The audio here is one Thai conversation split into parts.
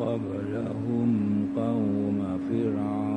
قبلهم قوم فرعون.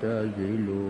فاعتزلون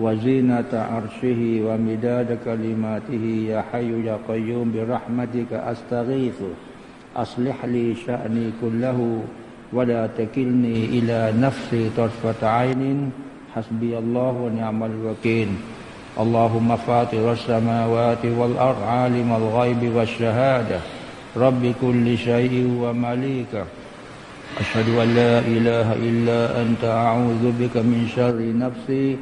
وزينة عرشه ومداد كلماته يا حي يا قيوم برحمتك أستغيث. أصلح لي شأني كله ولا تكلني إلى نفسي طرفة عين. حسبي الله ونعم الوكيل. اللهم فاطر السماوات والأرض عالم الغيب والشهادة. رب كل شيء ومليكه أشهد أن لا إله إلا أنت أعوذ بك من شر نفسي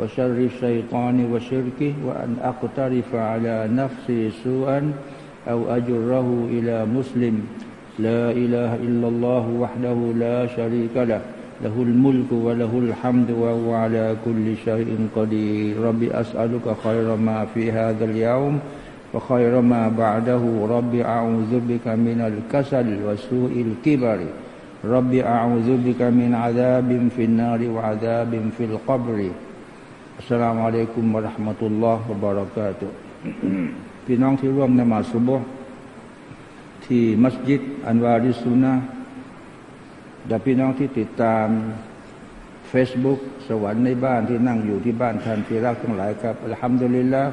وشر الشيطان وشركه وأن أقترف على نفسي سوءا أو أجره إلى مسلم. لا إله إلا الله وحده لا شريك له. له الملك وله الحمد وهو على كل شيء قدير. رب أسألك خير ما في هذا اليوم وخير ما بعده. رب أعوذ بك من الكسل وسوء الكبر. رب أعوذ بك من عذاب في النار وعذاب في القبر. สลามอะลัยกุมบะราะมะตุลลอฮฺบะรากาตุพี่น้องที่ร่วมนมาสุบฮที่มัสยิดอันวาริสุนะและพี่น้องที่ติดตาม Facebook สวรรค์ในบ้านที่นั่งอยู่ที่บ้านท่านที่รักทั้งหลายครับอัลฮัมดุลิลลาห์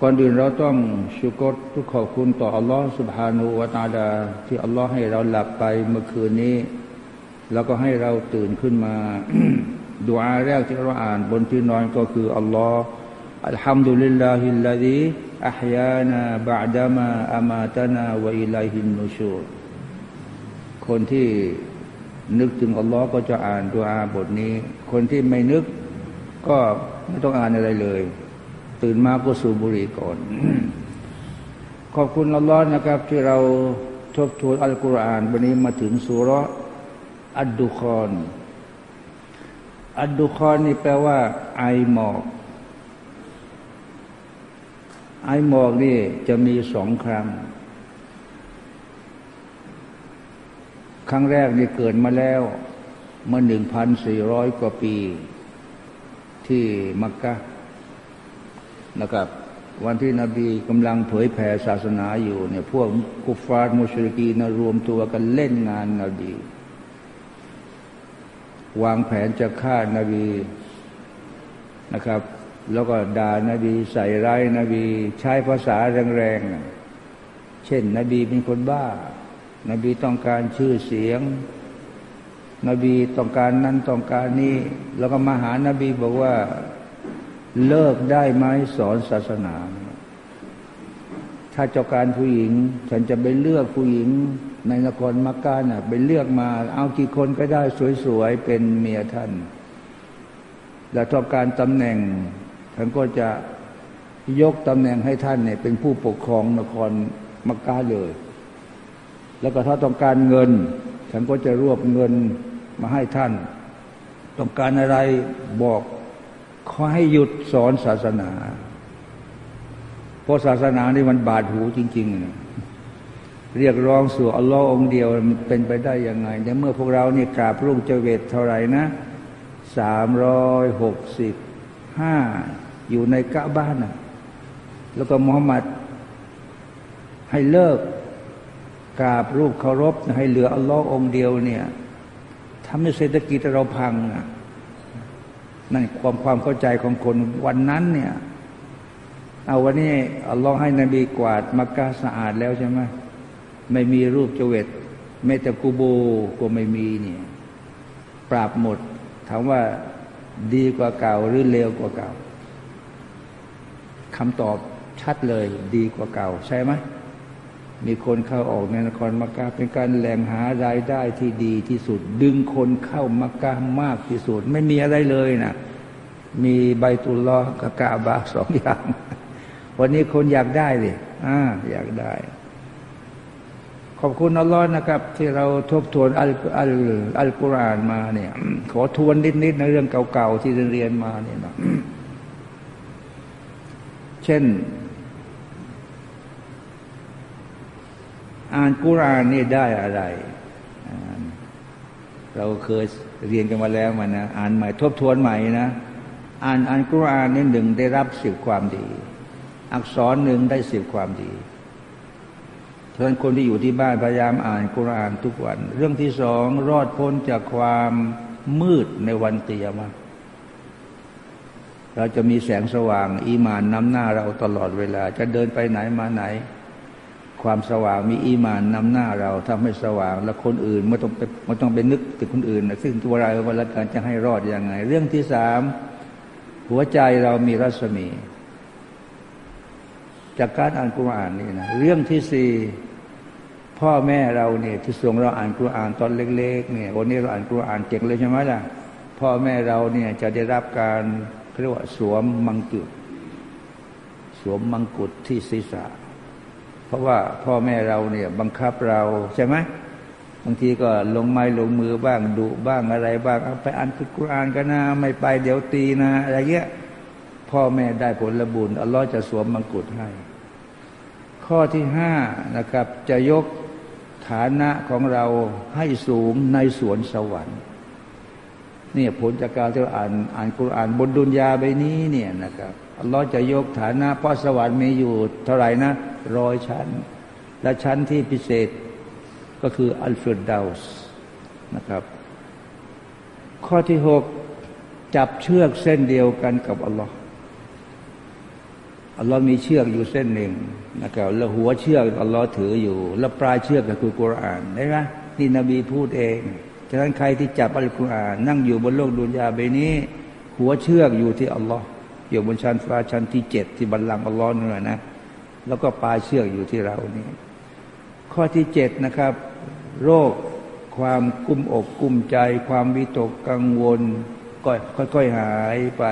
ก่อนอื่นเราต้องชุกรทุกขอบคุณต่ออัลลอฮ์สุบฮานูวาตาดา ที่อัลลอฮ์ให้เราหลับไปเมื่อคืนนี้ แล้วก็ให้เราตื่นขึ้นมา ดูอาแรกที่เราอ่านบนที่นอนก็คืออัลลอฮ์อัลฮัมดุลิลลาฮิลลาดีอัพยานาบะดามาอามาตนาวะอิลัยฮินนูชูคนที่นึกถึงอัลลอฮ์ก็จะอ่านดูอาบทนี้ คนที่ไม่นึกก็ไม่ต้องอ่านอะไรเลย ตื่นมาก็สูบบุหรี่ก่อน ขอบคุณอัลลอฮ์นะครับ ที่เราทบทวนอัลกุรอานวันนี้มาถึงสุรอัดดุคอน อัดดุคอนนี่แปลว่า ไอหมอก ไอหมอกนี่จะมีสองครั้ง ครั้งแรกนี่เกิดมาแล้วเมื่อหนึ่งพันสี่ร้อยกว่าปี ที่มักกะนะครับ วันที่นบีกำลังเผยแผ่ศาสนาอยู่เนี่ยพวกกุฟาร์มุชริกีนะรวมตัวกันเล่นงานนบี วางแผนจะฆ่านาบีนะครับ แล้วก็ด่านาบีใส่ร้ายนาบี ใช้ภาษาแรงๆ เช่น นบีเป็นคนบ้า นบีต้องการชื่อเสียง นบีต้องการนั้นต้องการนี้แล้วก็มาหานบีบอกว่าเลิกได้ไหมสอนศาสนา ถ้าเจ้าการผู้หญิง ฉันจะไปเลือกผู้หญิง ในนครมักกะน่ะไปเลือกมา เอากี่คนก็ได้สวยๆ เป็นเมียท่าน และต้องการตำแหน่งท่านก็จะยกตำแหน่งให้ท่านเนี่ยเป็นผู้ปกครองนครมักกะเลย แล้วก็ถ้าต้องการเงินฉันก็จะรวบเงินมาให้ท่าน ต้องการอะไรบอกขอให้หยุดสอนศาสนา เพราะศาสนานี่มันบาดหูจริง ๆ เรียกร้องสู่อัลลอฮ์องเดียวมันเป็นไปได้ยังไงในเมื่อพวกเรานี่กราบรุ่งเจเวตเท่าไหร่นะสามร้อยหกสิบห้าอยู่ในกะบ้านนะแล้วก็มุฮัมมัดให้เลิกกราบรูปเคารพให้เหลืออัลลอฮ์องเดียวเนี่ยทำให้เศรษฐกิจเราพังนะนั่นความความเข้าใจของคนวันนั้นเนี่ย เอาวันนี้อัลลอฮ์ให้นบีกวาดมักกะสะอาดแล้วใช่ไหม ไม่มีรูปเจเวตแม้แต่กูโบก็ไม่มีเนี่ยปราบหมดถามว่าดีกว่าเก่าหรือเลวกว่าเก่าคำตอบชัดเลยดีกว่าเก่า ใช่ไหมมีคนเข้าออกในนครมักกะเป็นการแหล่งหารายได้ที่ดีที่สุด ดึงคนเข้ามักกะมากที่สุด ไม่มีอะไรเลยนะมีใบตุลลอกับกาบาสองอย่าง วันนี้คนอยากได้เลยอ่าอยากได้ ขอบคุณอัลลอฮ์นะครับ ที่เราทบทวนอัลอัลอัลกุรอานมาเนี่ย ขอทวนนิดๆในเรื่องเก่าๆที่เรียนมาเนี่ยนะเช่น อ่านกุรอานนี่ได้อะไร เราเคยเรียนกันมาแล้วมันะอ่านใหม่ทบทวนใหม่นะอ่านอ่านกุรอานนี่หนึ่งได้รับสิบความดี อักษรหนึ่งได้สิบความดี เพราะฉะนั้นคนที่อยู่ที่บ้านพยายามอ่านกุรานทุกวัน เรื่องที่สองรอดพ้นจากความมืดในวันเตียมาเราจะมีแสงสว่าง อีมานนำหน้าเราตลอดเวลา จะเดินไปไหนมาไหน ความสว่างมีอีมานนำหน้าเราทำให้สว่าง แล้วคนอื่นไม่ต้องไปไม่ต้องไปนึกถึงคนอื่นซึ่งตัวเราวันละการจะให้รอดยังไง เรื่องที่สามหัวใจเรามีรัศมี จากการอ่านกุรอานนี่นะเรื่องที่สี่ พ่อแม่เราเนี่ยที่ส่งเราอ่านกุรอานตอนเล็กๆเนี่ยวันนี้เราอ่านกุรอานเก่งเลยใช่ไหมล่ะ พ่อแม่เราเนี่ยจะได้รับการเรียกว่าสวมมังกุฎสวมมังกุฎที่ศีรษะ เพราะว่าพ่อแม่เราเนี่ยบังคับเราใช่ไหมบางทีก็ลงไม้ลงมือบ้างดุบ้างอะไรบ้างเอาไปอ่านคุรานกันนะไม่ไปเดี๋ยวตีนะอะไรเงี้ยพ่อแม่ได้ผลบุญอัลลอฮ์จะสวมมังกุฎให้ ข้อที่ห้านะครับ จะยก ฐานะของเราให้สูงในสวนสวรรค์เนี่ยผลจากการที่เราอ่านอ่านกุรานบนดุนยาใบนี้เนี่ยนะครับอัลลอฮ์จะยกฐานะเพราะสวรรค์มีอยู่เท่าไหร่นะร้อยชั้น และชั้นที่พิเศษก็คืออัลฟิรดาส์นะครับ ข้อที่หกจับเชือกเส้นเดียวกันกับอัลลอฮ์ อัลลอฮ์มีเชือกอยู่เส้นหนึ่งนะครับแล้วหัวเชือกอัลลอฮ์ถืออยู่ แล้วปลายเชือกก็คือกุรอานได้ไหมนี่นบีพูดเองฉะนั้นใครที่จับอัลกุรอานนั่งอยู่บนโลกดุนยาใบนี้ หัวเชือกอยู่ที่อัลลอฮ์อยู่บนชั้นฟ้าชั้นที่เจ็ดที่บัลลังก์อัลลอฮ์นี่นะ แล้วก็ปลายเชือกอยู่ที่เรานี่ ข้อที่เจ็ดนะครับ โรคความกุ้มอกกุ้มใจ ความวิตกกังวลก็ค่อยๆหายไป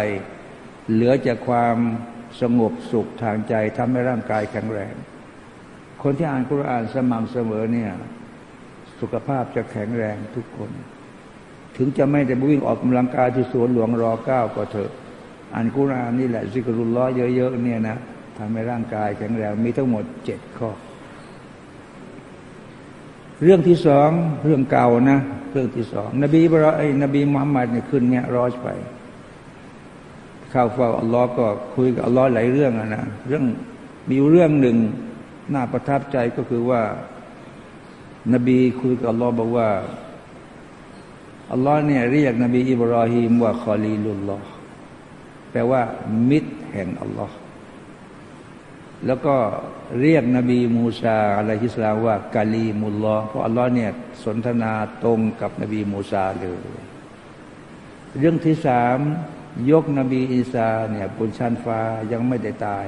เหลือจากความ สงบสุขทางใจทำให้ร่างกายแข็งแรง คนที่อ่านกุรานสม่ำเสมอเนี่ย สุขภาพจะแข็งแรงทุกคน ถึงจะไม่ได้วิ่งออกกำลังกายที่สวนหลวงรอเก้าก็เถอะ อ่านกุรานนี่แหละซิกรุลล้อเยอะๆเนี่ยนะทำให้ร่างกายแข็งแรงมีทั้งหมดเจ็ดข้อ เรื่องที่สองเรื่องเก่านะ เรื่องที่สองนบีบรอไอ้นบีมุฮัมมัดเนี่ยขึ้นเนี่ยรอชไป ข้าวฟ้าอัลลอฮ์ก็คุยกับอัลลอฮ์หลายเรื่องนะ เรื่องมีเรื่องหนึ่งน่าประทับใจก็คือว่า นบีคุยกับอัลลอฮ์บอกว่าอัลลอฮ์เนี่ยเรียกนบีอิบราฮิมว่าคอลีลุลลอฮ์แปลว่า มิตรแห่งอัลลอฮ์แล้วก็เรียกนบีมูซาอะลัยฮิสลามว่ากาลีมุลลอฮ์เพราะอัลลอฮ์เนี่ยสนทนาตรงกับนบีมูซาเลย เรื่องที่สาม ยกนบีอีสาเนี่ยบนชั้นฟ้ายังไม่ได้ตาย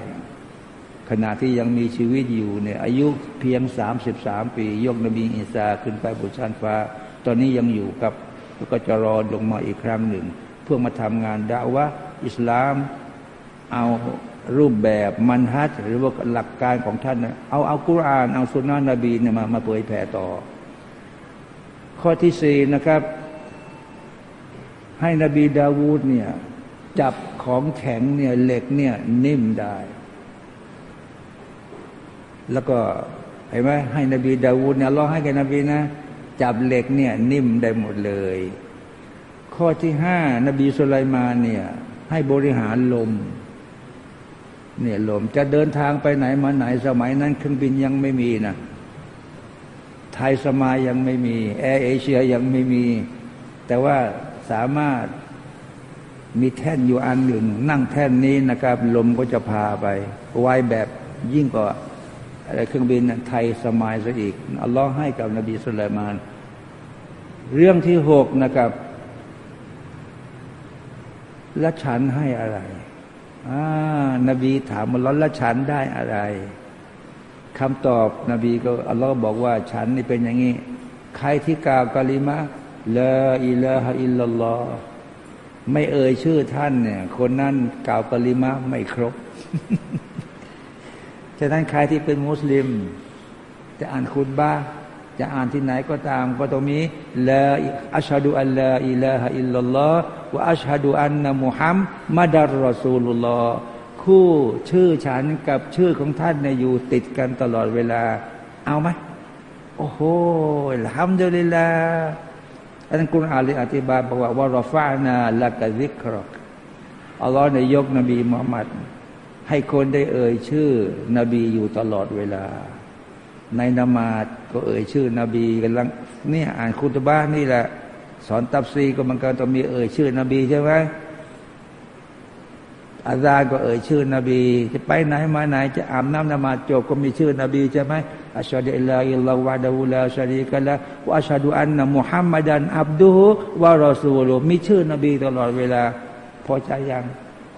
ขณะที่ยังมีชีวิตอยู่เนี่ยอายุเพียงสามสิบสามปี ยกนบีอิสาขึ้นไปบนชั้นฟ้า ตอนนี้ยังอยู่กับแล้วก็จะรอลงมาอีกครั้งหนึ่ง เพื่อมาทำงานด่าวะอิสลามเอารูปแบบมันฮัดหรือว่าหลักการของท่านเอาเอากุราน เอาสุนนะนบีเนี่ยมามาเผยแผ่ต่อ ข้อที่สี่นะครับ ให้นบีดาวูดเนี่ย จับของแข็งเนี่ยเหล็กเนี่ยนิ่มได้ แล้วก็เห็นไหมให้นบีดาวูดเนี่ยรอให้แกนบีนะ จับเหล็กเนี่ยนิ่มได้หมดเลย ข้อที่ห้านบีสุไลมานเนี่ย ให้บริหารลม เนี่ยลมจะเดินทางไปไหนมาไหนสมัยนั้นเครื่องบินยังไม่มีนะไทยสมายังไม่มี แอร์เอเชียยังไม่มี แต่ว่าสามารถ มีแท่นอยู่อันหนึ่ง นั่งแท่นนี้นะครับ ลมก็จะพาไปไวแบบยิ่งกว่าอะไรเครื่องบินไทยสมัยซะอีกอัลลอฮ์ให้กับนบีสุลัยมาน เรื่องที่หกนะครับ ละฉันให้อะไรอ่านบีถามอัลลอฮ์ละฉันได้อะไรคำตอบนบีก็อัลลอฮ์บอกว่าฉันนี่เป็นอย่างนี้ ใครที่กล่าวกาลิมะลาอิลาฮะอิลลัลลอฮ์ ไม่เอ่ยชื่อท่านเนี่ย คนนั้นกล่าวกาลิมะไม่ครบ ฉะนั้นใครที่เป็นมุสลิม จะอ่านคุณบ้าจะอ่านที่ไหนก็ตามก็ต้องมีละอัชฮะดูอัลลอฮอิลาฮะอิลลัลลอฮ์วะอัชฮะดูอันนะมุฮัมมัดรอซูลุลลอฮ์คู่ชื่อฉันกับชื่อของท่านเนี่ยอยู่ติดกันตลอดเวลา เอาไหมโอ้โหทำดุลิลลา อันนั้นคุณอาลีอธิบายบอกว่าวารฟานาละกะซิกรอกอัลลอฮ์ในยกนบีมุฮัมมัดให้คนได้เอ่ยชื่อ นบีอยู่ตลอดเวลา ในนามาดก็เอ่ยชื่อ นบีกันลังเนี่ยอ่านคุตบ้านนี่แหละ สอนตับซีก็มันก็ต้องมีเอ่ยชื่อ นบีใช่ไหม อาซาก็เอ่ยชื่อนบี จะไปไหนมาไหนจะอาบน้ำนมาจบก็มีชื่อนบีใช่ไหมอัชฮะดุอิลลาอิลลอฮวะดะฮูลาชารีกันละวะอัชฮะดุอันนะมุฮัมมัดันอับดุฮุวะรอซูลุมีชื่อนบีตลอดเวลา พอใจยัง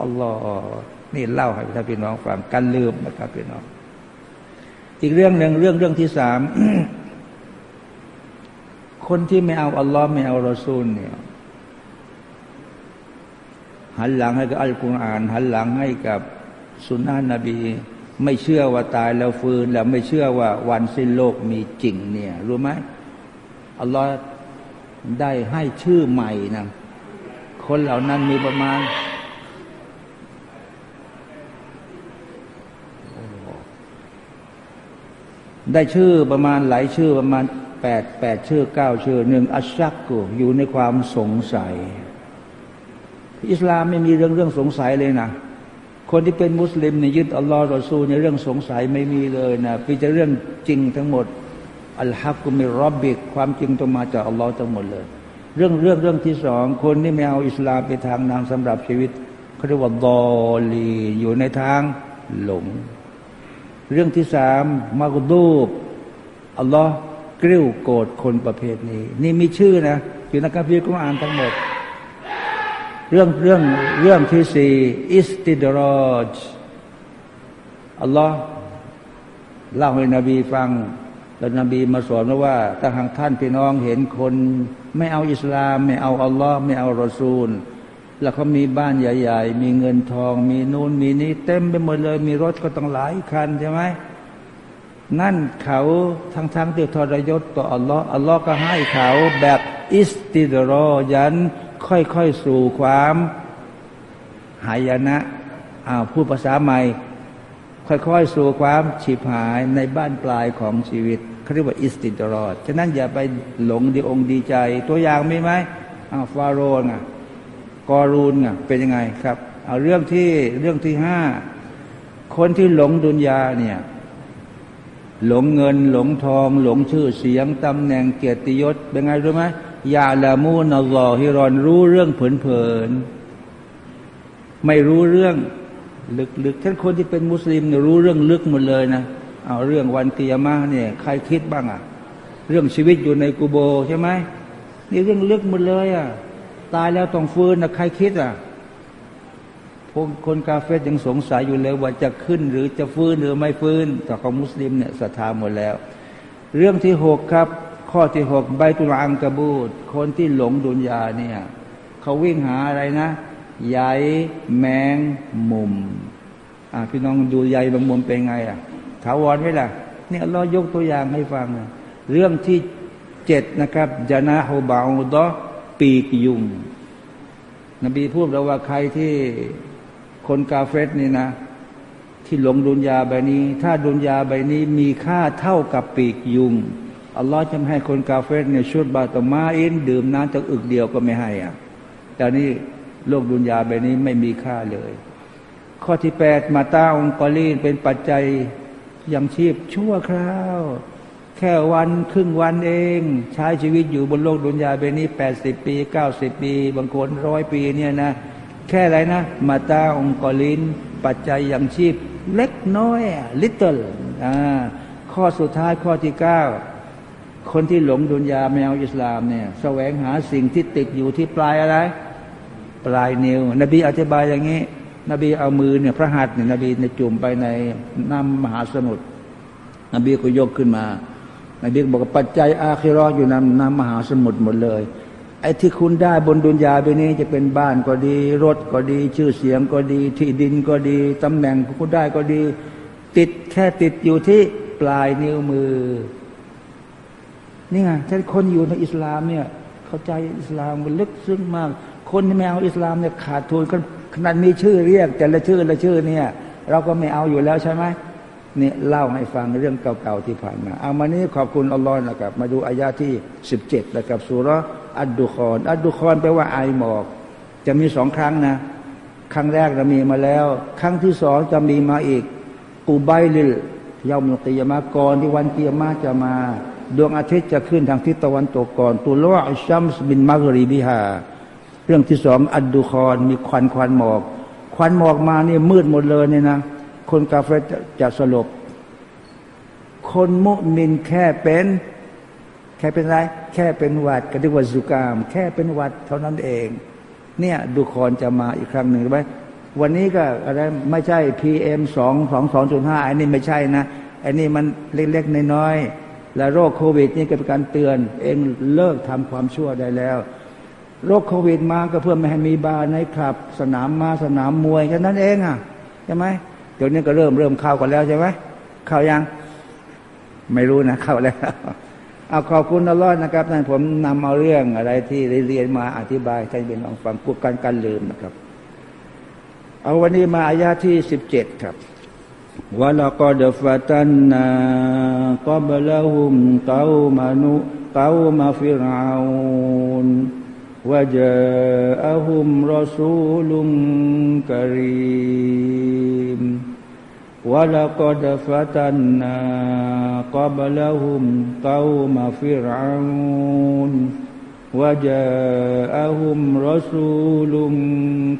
อัลลอฮ์นี่เล่าให้ท่านพี่น้องฟังกันลืมนะครับพี่น้อง อีกเรื่องหนึ่งเรื่องเรื่องที่สามคนที่ไม่เอาอัลลอฮ์ไม่เอารอซูลเนี่ย หันหลังให้กับอัลกุรอาน หันหลังให้กับสุนนะนบี ไม่เชื่อว่าตายแล้วฟื้น แล้วไม่เชื่อว่าวันสิ้นโลกมีจริงเนี่ย รู้ไหมอัลลอฮ์ได้ให้ชื่อใหม่นะคนเหล่านั้นมีประมาณได้ชื่อประมาณหลายชื่อประมาณแปดแปดชื่อเก้าชื่อหนึ่งอัชชักกูอยู่ในความสงสัย อิสลามไม่มีเรื่องเรื่องสงสัยเลยนะคนที่เป็นมุสลิมเนี่ยยึดอัลลอฮ์รอซูในเรื่องสงสัยไม่มีเลยนะเป็นจะเรื่องจริงทั้งหมดอัลฮักกุมิรอบบิกความจริงต้องมาจากอัลลอฮ์ทั้งหมดเลย เรื่องเรื่องเรื่องที่สองคนที่ไม่เอาอิสลามไปทางนางสำหรับชีวิตเขาเรียกว่าดอลีอยู่ในทางหลง เรื่องที่สามมากดูบอัลลอฮ์กริ้วโกรธคนประเภทนี้ นี่มีชื่อนะ อยู่ในคัมภีร์กุรอานทั้งหมด เรื่องเรื่องเรื่องที่สี่อิสติดรอจอัลลอฮ์เล่าให้นบีฟัง แล้วนบีมาสอนว่าถ้าหากท่านพี่น้องเห็นคน ไม่เอาอิสลาม ไม่เอาอัลลอฮ์ไม่เอารอซูล แล้วเขามีบ้านใหญ่ ๆ มีเงินทอง มีนู่นมีนี่เต็มไปหมดเลย มีรถก็ต้องหลายคันใช่ไหมนั่นเขาทั้งๆทที่ทรยศต่ออัลลอฮ์อัลลอฮ์ก็ให้เขาแบบอิสติดรอยัน ค่อยๆสู่ความหายนะอ้าวพูดภาษาใหม่ ค่อยๆ สู่ความฉิบหายในบ้านปลายของชีวิตเขาเรียกว่าอิสติดรอฉะนั้นอย่าไปหลงดีองดีใจ ตัวอย่างมีไหมอ้าวฟาโรห์ะกอรูนอะเป็นยังไงครับเอาเรื่องที่เรื่องที่ห้าคนที่หลงดุนยาเนี่ยหลงเงินหลงทอง หลงชื่อเสียงตำแหน่งเกียรติยศเป็นไงรู้ไหม ยาละมูนอลอฮิรอนรู้เรื่องเผินๆไม่รู้เรื่องลึกๆท่านคนที่เป็นมุสลิมเนี่ยรู้เรื่องลึกหมดเลยนะเอาเรื่องวันกิยามาเนี่ย ใครคิดบ้างอะเรื่องชีวิตอยู่ในกูโบใช่ไหมนี่เรื่องลึกหมดเลยอะตายแล้วต้องฟื้นนะใครคิดอะ่ะคนกาเฟสยังสงสัยอยู่เลยว่าจะขึ้นหรือจะฟื้นหรือไม่ฟื้นแต่ของมุสลิมเนี่ยศรัทธาหมดแล้ว เรื่องที่หกครับ ข้อที่หกใบตุลอังกบูดคนที่หลงดุนยาเนี่ยเขาวิ่งหาอะไรนะใยแมงมุมอ่าพี่น้องดูใยแมงมุมเป็นไงอะถาวรไหมล่ะเนี่ยเรายกตัวอย่างให้ฟังเรื่องที่เจ็ดนะครับจานาฮูบาอุดอปีกยุง นบีพูดเราว่าใครที่คนกาเฟสนี่นะ ที่หลงดุนยาใบนี้ ถ้าดุนยาใบนี้มีค่าเท่ากับปีกยุง อัลลอฮ์จะให้คนกาเฟสเนี่ยชุดบาตมาอินดื่มน้ำจากอึกเดียวก็ไม่ให้อะแต่นี้โลกดุนยาใบนี้ไม่มีค่าเลย ข้อที่แปดมาตาองกอลีนเป็นปัจจัยยังชีพชั่วคราว แค่วันครึ่งวันเอง ใช้ชีวิตอยู่บนโลกดุนยาเบนี้แปดสิบปีเก้าสิบปี บางคนร้อยปีเนี่ยนะ แค่อะไรนะ มาตาองกอลิน ปัจจัยยังชีพ เล็กน้อยลิตเติ้ลอ่าข้อสุดท้ายข้อที่เก้า คนที่หลงดุนยาแมวอิสลามเนี่ยแสวงหาสิ่งที่ติดอยู่ที่ปลายอะไร ปลายนิ้ว นบีอธิบายอย่างนี้ นบีเอามือเนี่ยพระหัตถ์เนี่ยนบีในจุ่มไปในน้ำมหาสมุทรนบีก็ยกขึ้นมานบีบอกว่าปัจจัยอาคิรออยู่ในน้ำมหาสมุทรหมดเลยไอ้ที่คุณได้บนดุนยาไปนี้จะเป็นบ้านก็ดี รถก็ดี ชื่อเสียงก็ดี ที่ดินก็ดีตำแหน่งคุณได้ก็ดี ติดแค่ติดอยู่ที่ปลายนิ้วมือ นี่ไงถ้าคนอยู่ในอิสลามเนี่ย เข้าใจอิสลามมันลึกซึ้งมาก คนที่ไม่เอาอิสลามเนี่ยขาดทุนขนาดมีชื่อเรียก แต่ละชื่อละชื่อเนี่ย เราก็ไม่เอาอยู่แล้วใช่ไหมนี่เล่าให้ฟังเรื่องเก่าๆที่ผ่านมา เอามานี้ขอบคุณอัลลอฮ์นะครับ มาดูอายาที่สิบเจ็ดนะครับสุรอัดดุคอน อัดดุคอนแปลว่าไอหมอก จะมีสองครั้งนะ ครั้งแรกเรามีมาแล้ว ครั้งที่สองจะมีมาอีกอูไบลิลยามุกิยามะก่อนที่วันกิยามะจะมา ดวงอาทิตย์จะขึ้นทางทิศตะวันตกก่อนตุลวะชัมส์บินมักรีบิฮาเรื่องที่สองอัดดุคอนมีควันควันหมอก ควันหมอกมาเนี่ยมืดหมดเลยเนี่ยนะ คนกาเฟจะจะสลบ คนมุมินแค่เป็น แค่เป็นไร แค่เป็นวัดก็เรียกว่าสุกาม แค่เป็นวัดเท่านั้นเอง เนี่ยดูคอนจะมาอีกครั้งหนึ่งไหมวันนี้ก็อะไรไม่ใช่พีเอ็มสองสองสองจุดห้าอันนี้ไม่ใช่นะอันนี้มันเล็กๆน้อยๆ และโรคโควิดนี่ก็เป็นการเตือน เองเลิกทำความชั่วได้แล้ว โรคโควิดมาก็เพื่อไม่ให้มีบาร์ในคลับ สนามมาสนามมวยแค่นั้นเองอะใช่ไหมเดี๋ยวนี้ก็เริ่มเริ่มเข้ากันแล้วใช่ไหมเข้ายังไม่รู้นะเข้าแล้วเอาขอบคุณอัลลอฮ์นะครับท่านผมนำเอาเรื่องอะไรที่เรียนมาอธิบายให้เป็นลองฟังพูดกันกันลืมนะครับ เอาวันนี้มาอายาที่สิบเจ็ดครับ ولقد فتنا قبلهم قوم قوم فرعون وجاءهم رسول كريم. ولقد فتنا قبلهم قوم فرعون وجاءهم رسول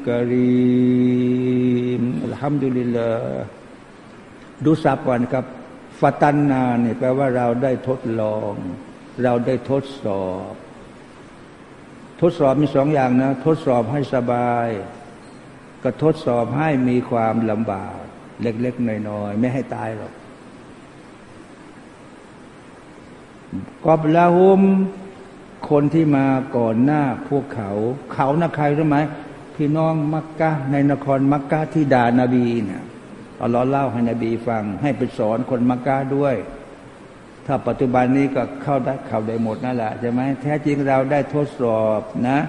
كريم. الحمد لله. ดูสับก่อนครับฟตันนาเนี่ยแปลว่าเราได้ทดลอง เราได้ทดสอบ ทดสอบมีสองอย่างนะ ทดสอบให้สบาย ก็ทดสอบให้มีความลำบาก เล็กๆน้อยๆไม่ให้ตายหรอกกอบลาหุมคนที่มาก่อนหน้าพวกเขา เขานะใครรู้ไหมพี่น้องมักกะในนครมักกะที่ด่านาบีเนี่ย อัลลอฮ์เล่าให้นบีฟัง ให้ไปสอนคนมักกะด้วย ถ้าปัจจุบันนี้ก็เข้าได้เข้าได้หมดนั่นแหละใช่ไหมแท้จริงเราได้ทดสอบนะ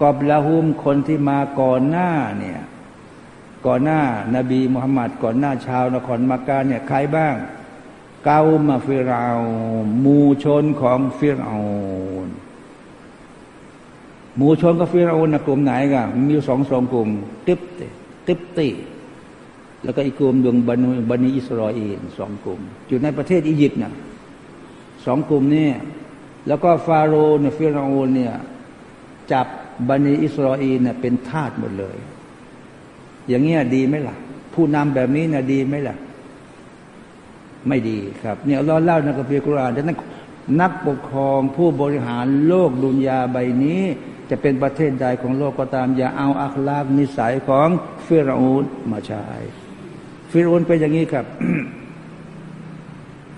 กอบละหุมคนที่มาก่อนหน้าเนี่ยก่อนหน้านาบีมุฮัมมัดก่อนหน้าชาวนครมักกะเนี่ยใครบ้าง เกามาฟิรามูชนของฟิราหมูชนกับฟิราอนกลุ่มไหนกันมีสองสองกลุ่มติบติติบติ แล้วก็อีกกลุ่มดวงบันบันิอิสราเอลสองกลุ่ม อยู่ในประเทศอียิปต์นะสองกลุ่มนี้แล้วก็ฟาโรห์เนี่ยฟิรโอนเนี่ยจับบันิอิสราเอลเนี่ยเป็นทาสหมดเลย อย่างเงี้ยดีไหมล่ะ ผู้นำแบบนี้นะดีไหมล่ะ ไม่ดีครับเนี่ยเราเล่าในคัมภีร์กุรอานดังนั้นนักปกครองผู้บริหารโลกดุนยาใบนี้ จะเป็นประเทศใดของโลกก็ตาม อย่าเอาอัคลากนิสัยของฟิรเอาน์มาใช้ ฟิรเอาน์เป็นอย่างนี้ครับ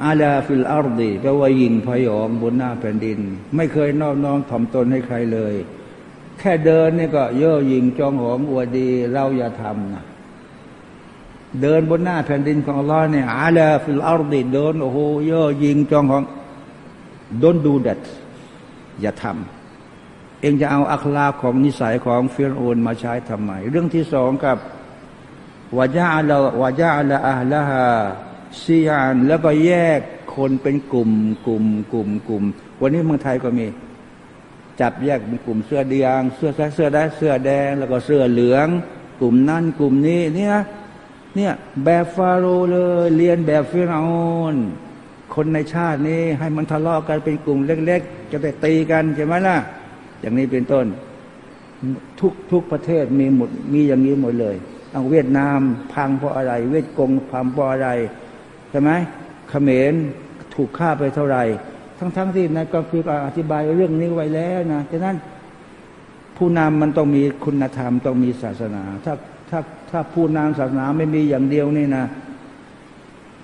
อาลาฟิลอาร์ดีแปลว่ายิงพยองบนหน้าแผ่นดิน ไม่เคยนอบน้อมถ่อมตนให้ใครเลย แค่เดินนี่ก็เย่อยิงจองหองอวดดี เราอย่าทำนะเดินบนหน้าแผ่นดินของอัลลอฮ์เนี่ยعلا في الأرض เดินโอ้โหเย่อยิงจองหอง don't do that อย่าทำเองจะเอาอัคลากของนิสัยของฟิรเอาน์มาใช้ทำไม เรื่องที่สองครับ وجعل وجعل أهلها شيعا แล้วก็แยกคนเป็นกลุ่มกลุ่มกลุ่มกลุ่ม วันนี้เมืองไทยก็มี จับแยกเป็นกลุ่มเสื้อแดงเสื้อเสื้อได้เสื้อแดง แล้วก็เสื้อเหลือง กลุ่มนั่นกลุ่มนี้เนี่ยเนี่ยแบบฟาโรเลยเรียนแบบฟิรอนคนในชาตินี้ให้มันทะเลาะกันเป็นกลุ่มเล็ก ๆ จะไปตีกันใช่ไหมล่ะ อย่างนี้เป็นต้น ทุกทุกประเทศมีหมดมีอย่างนี้หมดเลย เอาเวียดนามพังเพราะอะไร เวียดกงพังเพราะอะไรใช่ไหมเขมรถูกฆ่าไปเท่าไหร่ ทั้งๆทที่นายกคืออธิบายเรื่องนี้ไว้แล้วนะฉะนั้นผู้นำมันต้องมีคุณธรรมต้องมีศาสนา ถ้าถ้าถ้าผู้นำศาสนาไม่มีอย่างเดียวนี่นะ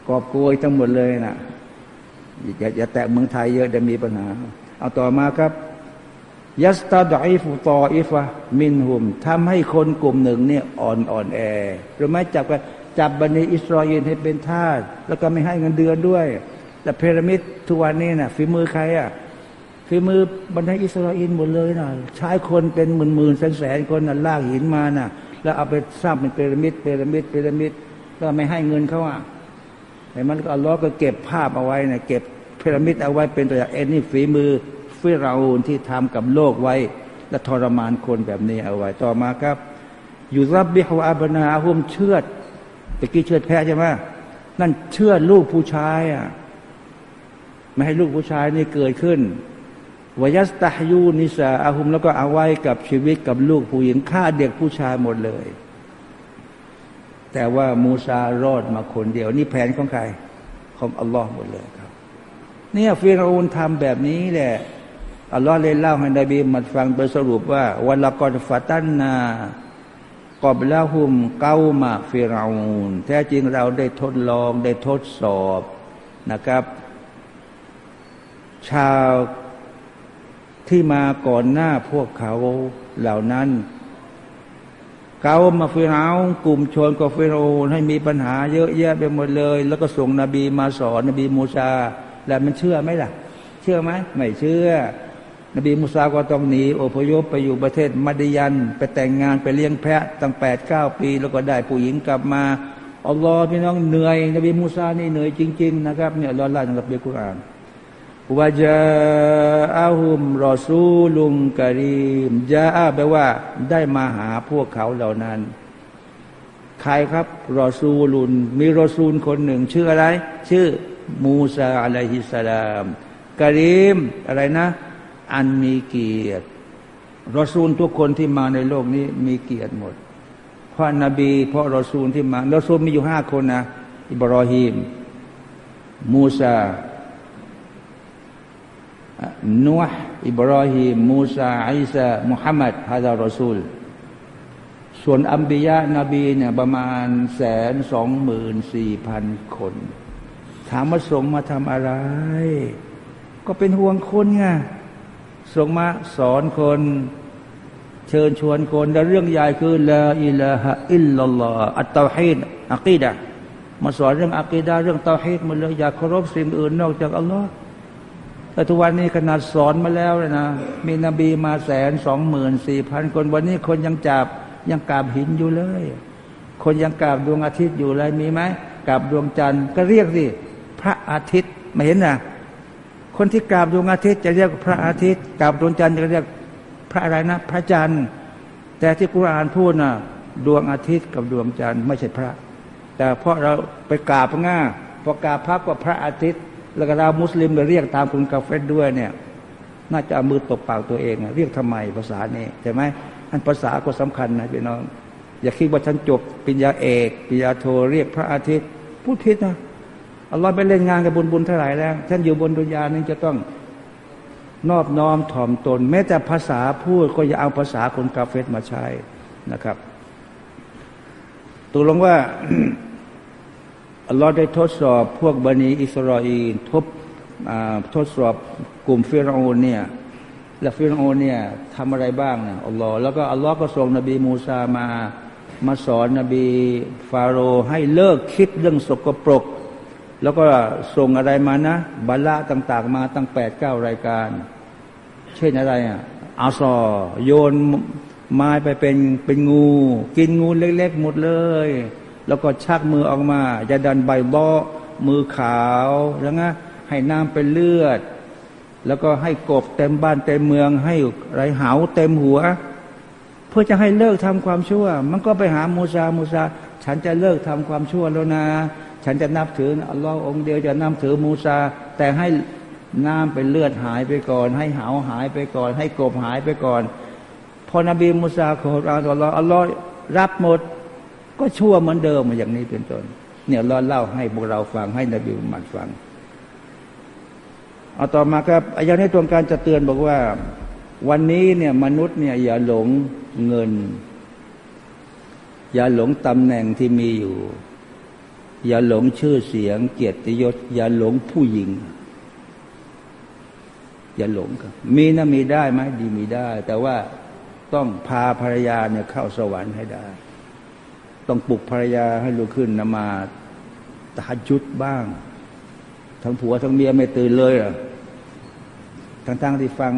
กอบโกยทั้งหมดเลยนะอย่าอย่าแตะเมืองไทยเยอะจะมีปัญหา เอาต่อมาครับ ยัสตาดอยฟุตออิฟะมินหุมทำให้คนกลุ่มหนึ่งเนี่ยอ่อนอ่อนแอหรือไม่จับจับบันิอิสราเอลให้เป็นทาสแล้วก็ไม่ให้เงินเดือนด้วย แต่พีระมิดทุกวันนี้นะ่ะฝีมือใครอะ่ะฝีมือบรรดอิสราเอลหมดเลยนะใช้คนเป็นหมื่นหมื่นแสนแสนคนนะ่ะลากหินมานะ่ะ แล้วเอาไปสร้างเป็นพีระมิดพีระมิดพีระมิดแล้วไม่ให้เงินเขาอะแต่มันก็อัลลอก็เก็บภาพเอาไว้นะเก็บพีระมิดเอาไว้เป็นตัวอย่างเอ็นนี่ฝีมือ ฟิราอูนที่ทำกับโลกไว้ และทรมานคนแบบนี้เอาไว้ ต่อมาครับอยู่รับบิฮวาบนาหุมเชือดตะกี้เชือดแพ้ใช่ไหมนั่นเชื่อลูกผู้ชายอะไม่ให้ลูกผู้ชายนี่เกิดขึ้นวยัสตายูนิสาอาหุมแล้วก็เอาไว้กับชีวิตกับลูกผู้หญิงฆ่าเด็กผู้ชายหมดเลย แต่ว่ามูซารอดมาคนเดียว นี่แผนของใคร ของอัลลอฮ์หมดเลยครับ เนี่ยฟิรูนทำแบบนี้แหละ อัลลอฮ์เลยเล่าให้นบีมัดฟังโดยสรุปว่าวันละกอดฟาตันนากอบลาหุมเก้ามาฟิราอูนแท้จริงเราได้ทดลองได้ทดสอบนะครับ ชาวที่มาก่อนหน้าพวกเขาเหล่านั้น เกามาฟิราอูกลุ่มชนกับฟิรอูนให้มีปัญหาเยอะแยะไปหมดเลย แล้วก็ส่งนบีมาสอนนบีมูซา แล้วมันเชื่อไหมล่ะ เชื่อไหมไม่เชื่อ นบีมุสาก็ต้องหนีอพยพไปอยู่ประเทศมัดยัน ไปแต่งงานไปเลี้ยงแพะตั้งแปดเก้าปี แล้วก็ได้ผู้หญิงกลับมาอัลลอฮ์พี่น้องเหนื่อย นบีมูซานี่เหนื่อยจริง ๆ นะครับเนี่ยรอไล่ในกุรอานوجاءهم رسول كريم جاء แปลว่า ได้มาหาพวกเขาเหล่านั้น ใครครับ رسول มีรอซูลคนหนึ่ง ชื่ออะไร ชื่อ มูซา عليه السلام كريم อะไรนะ อันมีเกียรติรอซูลทุกคนที่มาในโลกนี้มีเกียรติหมด เพราะนบีเพราะรอซูลที่มารอซูลมีอยู่ห้าคนนะอิบรอฮิมมูซานูห์อิบราฮิมมูซาอิสามุฮัมมัดฮะดารอซูล ส่วนอัมบิยะนบีเนี่ยประมาณแสนสองหมื่นสี่พันคน ถามว่าส่งมาทำอะไร ก็เป็นห่วงคนไง ส่งมาสอนคนเชิญชวนคนและเรื่องใหญ่คือละอิละฮะอิลลัลลอฮอัตตาฮีดอักีดะมาสอนเรื่องอักีดะเรื่องเตาฮีดมันเลยอยากเคารพสิ่งอื่นนอกจากอัลลอฮ์แต่ทุกวันนี้ขนาดสอนมาแล้วนะ มีนบีมาแสนสองหมื่นสี่พันคนวันนี้คนยังจับยังกราบหินอยู่เลย คนยังกราบดวงอาทิตย์อยู่เลยมีไหมกราบดวงจันทร์ก็เรียกสิพระอาทิตย์ไม่เห็นนะ คนที่กราบดวงอาทิตย์จะเรียกพระอาทิตย์กราบดวงจันทร์จะเรียกพระอะไรนะพระจันทร์ แต่ที่กุรอานพูดนะดวงอาทิตย์กับดวงจันทร์ไม่ใช่พระ แต่เพราะเราไปกราบง่าพอกราบพระว่าพระอาทิตย์ แล้วก็เรามุสลิมไปเรียกตามคุณกาเฟตด้วยเนี่ย น่าจะเอามือตบปากตัวเอง เรียกทำไมภาษานี้ใช่ไหมอันภาษาก็สำคัญนะพี่น้อง อย่าคิดว่าฉันจบปัญญาเอกปัญญาโทเรียกพระอาทิตย์พูดผิดนะ อัลลอฮ์ไปเล่นงานกับบุญบุญเท่าไหร่แล้วฉันอยู่บนดุนยานี้จะต้องนอบน้อมถ่อมตน แม้แต่ภาษาพูดก็อย่าเอาภาษาคนกาเฟตมาใช้นะครับตัวลงว่าอัลลอฮ์ได้ทดสอบพวกบันิอิสราเอลทบทดสอบกลุ่มฟิรโอนเนี่ยและฟิรโอนเนี่ยทำอะไรบ้างนะอัลลอฮ์แล้วก็อัลลอฮ์ก็ส่งนบีมูซามา มาสอนนบีฟาโรห์ให้เลิกคิดเรื่องสกปรก แล้วก็ส่งอะไรมานะบาละต่าง ๆ มาตั้งแปดเก้ารายการ เช่นอะไรอะอาซอโยนไม้ไปเป็นเป็นงู กินงูเล็ก ๆ หมดเลย แล้วก็ชักมือออกมาจะดันใบเบามือขาวแล้วนะให้น้ำเป็นเลือด แล้วก็ให้กบเต็มบ้านเต็มเมือง ให้ไรหาวเต็มหัว เพื่อจะให้เลิกทำความชั่ว มันก็ไปหามูซามูซา ฉันจะเลิกทำความชั่วแล้วนะ ฉันจะนับถืออัลลอฮ์องเดียวจะนับถือมูซา แต่ให้น้ำเป็นเลือดหายไปก่อน ให้เหาหายไปก่อน ให้กบหายไปก่อน พอนบีมูซาขออัลลอฮ์อัลลอฮ์รับหมด ก็ชั่วเหมือนเดิมอย่างนี้เป็นต้นเนี่ยเราเล่าให้พวกเราฟังให้นบีมุฮัมมัดฟังเอาต่อมาครับอายะนี้ตรงการจะเตือนบอกว่า วันนี้เนี่ยมนุษย์เนี่ยอย่าหลงเงิน อย่าหลงตำแหน่งที่มีอยู่ อย่าหลงชื่อเสียง เกียรติยศ อย่าหลงผู้หญิง อย่าหลงครับมีนะมีได้ไหมดีมีได้ แต่ว่าต้องพาภรรยาเนี่ยเข้าสวรรค์ให้ได้ ต้องปลุกภรรยาให้ลุกขึ้นนมาตาจุดบ้าง ทั้งผัวทั้งเมียไม่ตื่นเลยอะทั้งๆที่ฟัง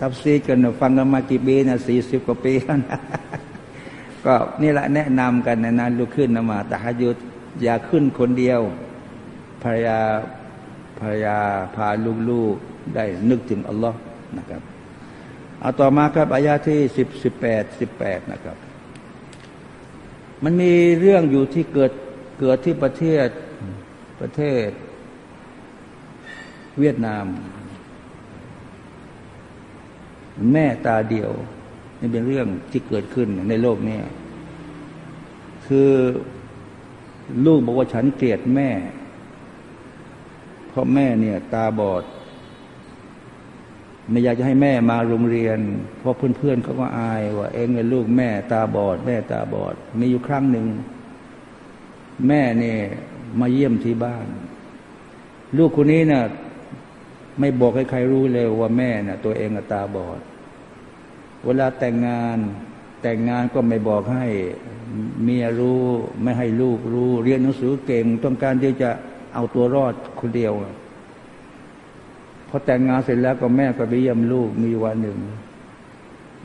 ทับซีกันฟังกันมากี่ปีนะสี่สิบกว่าปีแล้วนะก็นี่แหละแนะนำกันนะนะลุกขึ้นนมาตาจุด อย่าขึ้นคนเดียวภรรยาภรรยาพาลูกๆได้นึกถึงอัลลอฮ์นะครับเอาต่อมาครับอายาที่สิบสิบแปดสิบแปดนะครับ มันมีเรื่องอยู่ที่เกิดเกิดที่ประเทศประเทศ เวียดนาม แม่ตาเดียวนี่เป็นเรื่องที่เกิดขึ้นในโลกนี้คือ ลูกบอกว่าฉันเกลียดแม่ เพราะแม่เนี่ย ตาบอด ไม่อยากจะให้แม่มาโรงเรียน เพราะเพื่อนๆเขาก็อายว่า เองเป็นลูกแม่ตาบอด แม่ตาบอด มีอยู่ครั้งหนึ่ง แม่เนี่ยมาเยี่ยมที่บ้าน ลูกคนนี้นะ่ะไม่บอกให้ใครรู้เลยว่าแม่นะ่ะ ตัวเองตาบอด เวลาแต่งงาน แต่งงานก็ไม่บอกให้เมียรู้ไม่ให้ลูกรู้ เรียนหนังสือเก่ง ต้องการที่จะเอาตัวรอดคนเดียวพอแต่งงานเสร็จแล้วก็แม่ก็ไปเยี่ยมลูกมีวันหนึ่ง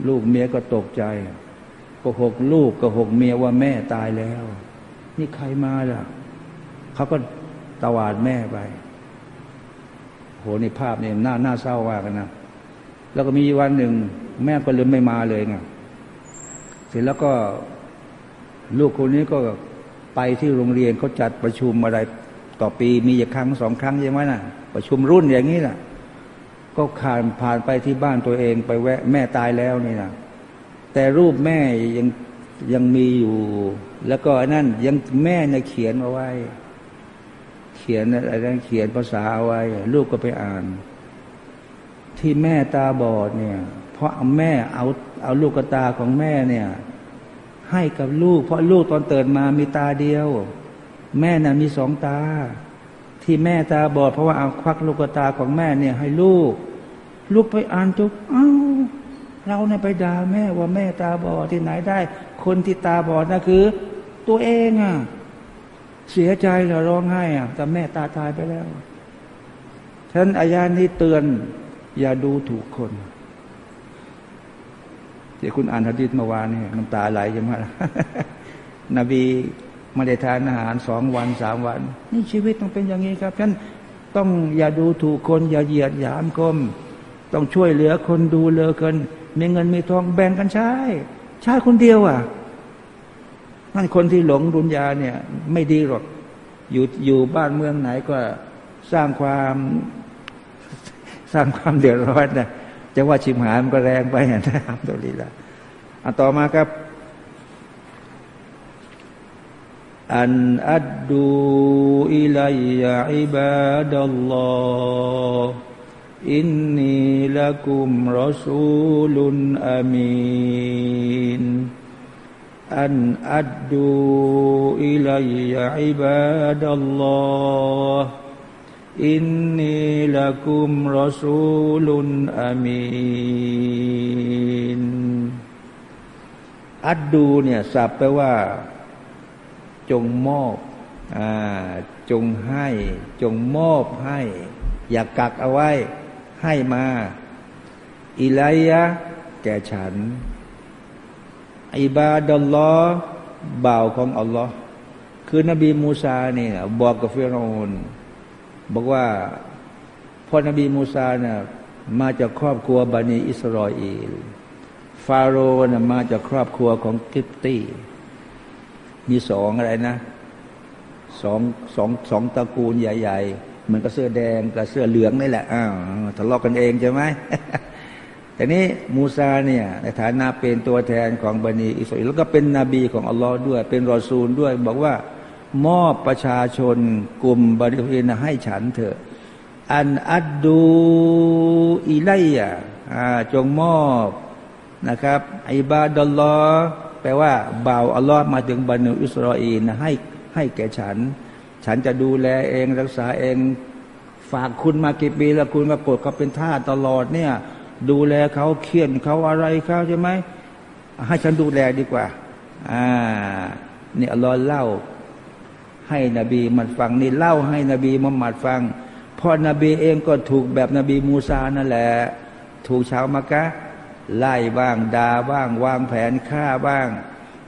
ลูกเมียก็ตกใจก็หกลูกก็หกเมียว่าแม่ตายแล้ว นี่ใครมาล่ะเขาก็ตวาดแม่ไปโหนี่ภาพเนี่ยน่าน่าเศร้าว่ากันนะแล้วก็มีวันหนึ่ง แม่ก็เลยไม่มาเลยไง เสร็จแล้วก็ลูกคนนี้ก็ไปที่โรงเรียนเขาจัดประชุมอะไรต่อปีมีอย่างครั้งสองครั้งใช่ไหมนะ่ะ ประชุมรุ่นอย่างนี้แหละก็ผ่านผ่านไปที่บ้านตัวเองไปแวะแม่ตายแล้วนี่นะแต่รูปแม่ยังยังมีอยู่ แล้วก็นั่นยังแม่เนี่ยเขียนเอาไว้ เขียนอะไรนั่นเขียนภาษาเอาไว้ ลูกก็ไปอ่าน ที่แม่ตาบอดเนี่ย เพราะแม่เอา เอาลูกตาของแม่เนี่ย ให้กับลูก เพราะลูกตอนเติดมามีตาเดียว แม่น่ะมีสองตา ที่แม่ตาบอดเพราะว่าเอาควักลูกตาของแม่เนี่ย ให้ลูก ลูกไปอ่านจุกเอ้าเราเนี่ยไปด่าแม่ว่าแม่ตาบอดที่ไหนได้ คนที่ตาบอดนะคือ ตัวเองอะเสียใจเหรอร้องไห้อะแต่แม่ตาตายไปแล้วฉะนั้นอายานี้เตือน อย่าดูถูกคน ที่คุณอ่านฮะดิษเมื่อวานนี่น้ำตาไหลใช่ไหมนบีไม่ได้ทานอาหารสองวันสามวัน นี่ชีวิตต้องเป็นอย่างนี้ครับฉะนั้นต้องอย่าดูถูกคนอย่าเหยียดหยามคมต้องช่วยเหลือคนดูเลอคนมีเงินมีทองแบ่งกันใช้ใช้คนเดียวอะนั่นคนที่หลงดุนยาเนี่ย ไม่ดีหรอกอยู่อยู่บ้านเมืองไหนก็สร้างความ สร้างความเดือดร้อนนะ จะว่าชิมหายมันก็แรงไปนะครับตัวนี้ละอันต่อมาครับ อันอัดดูอิลัยยาอิบาดัลลอฮอินนีละกุมรอซูลุนอามีนอันอัดดูอิลัยยาอิบาดัลลอฮ อินนีละกุมรอซูลุนอามีนอัดดูเนี่ยสับแปลว่า จงมอบอ่าจงให้ จงมอบให้ อย่ากกักเอาไว้ ให้มา อิไลยะแก่ฉัน อิบาดัลลอบ่าวของอัลลอฮ์คือนบีมูซาเนี่ยบอกกับฟิรโอน บอกว่าพ่อนบีมูซานี่ยมาจากครอบครัวบานีอิสราเอลฟาโรห์นะมาจากครอบครัวของกิปตีมีสองอะไรนะสองสองสองตระกูลใหญ่ ๆ เหมือนกับเสื้อแดงกับเสื้อเหลืองนี่แหละอ้าวทะเลาะกันเองใช่ไหมแต่นี้มูซาเนี่ยในฐานะเป็นตัวแทนของบันีอิสราเอลแล้วก็เป็นนบีของอัลลอฮ์ด้วย เป็นรอซูลด้วย บอกว่า มอบประชาชนกลุ่มบริเวณให้ฉันเถอะ อันอัดดูอิไลยะจงมอบนะครับอิบาดัลลอฮ์แปลว่าบ่าวอัลลอฮ์มาถึงบรรดอิสราเอลให้ให้แก่ฉัน ฉันจะดูแลเองรักษาเอง ฝากคุณมากี่ปีแล้วคุณก็กดเขาเป็นท่าตลอดเนี่ย ดูแลเขาเคียนเขาอะไรเขาใช่ไหมให้ฉันดูแลดีกว่าอ่าเนี่อัลลอฮ์เล่า ให้นบีมันฟังนี่เล่าให้นบีมุฮัมมัดฟังพอนบีเองก็ถูกแบบนบีมูซานั่นแหละ ถูกชาวมักกะไล่บ้างด่าบ้าง วางแผนฆ่าบ้าง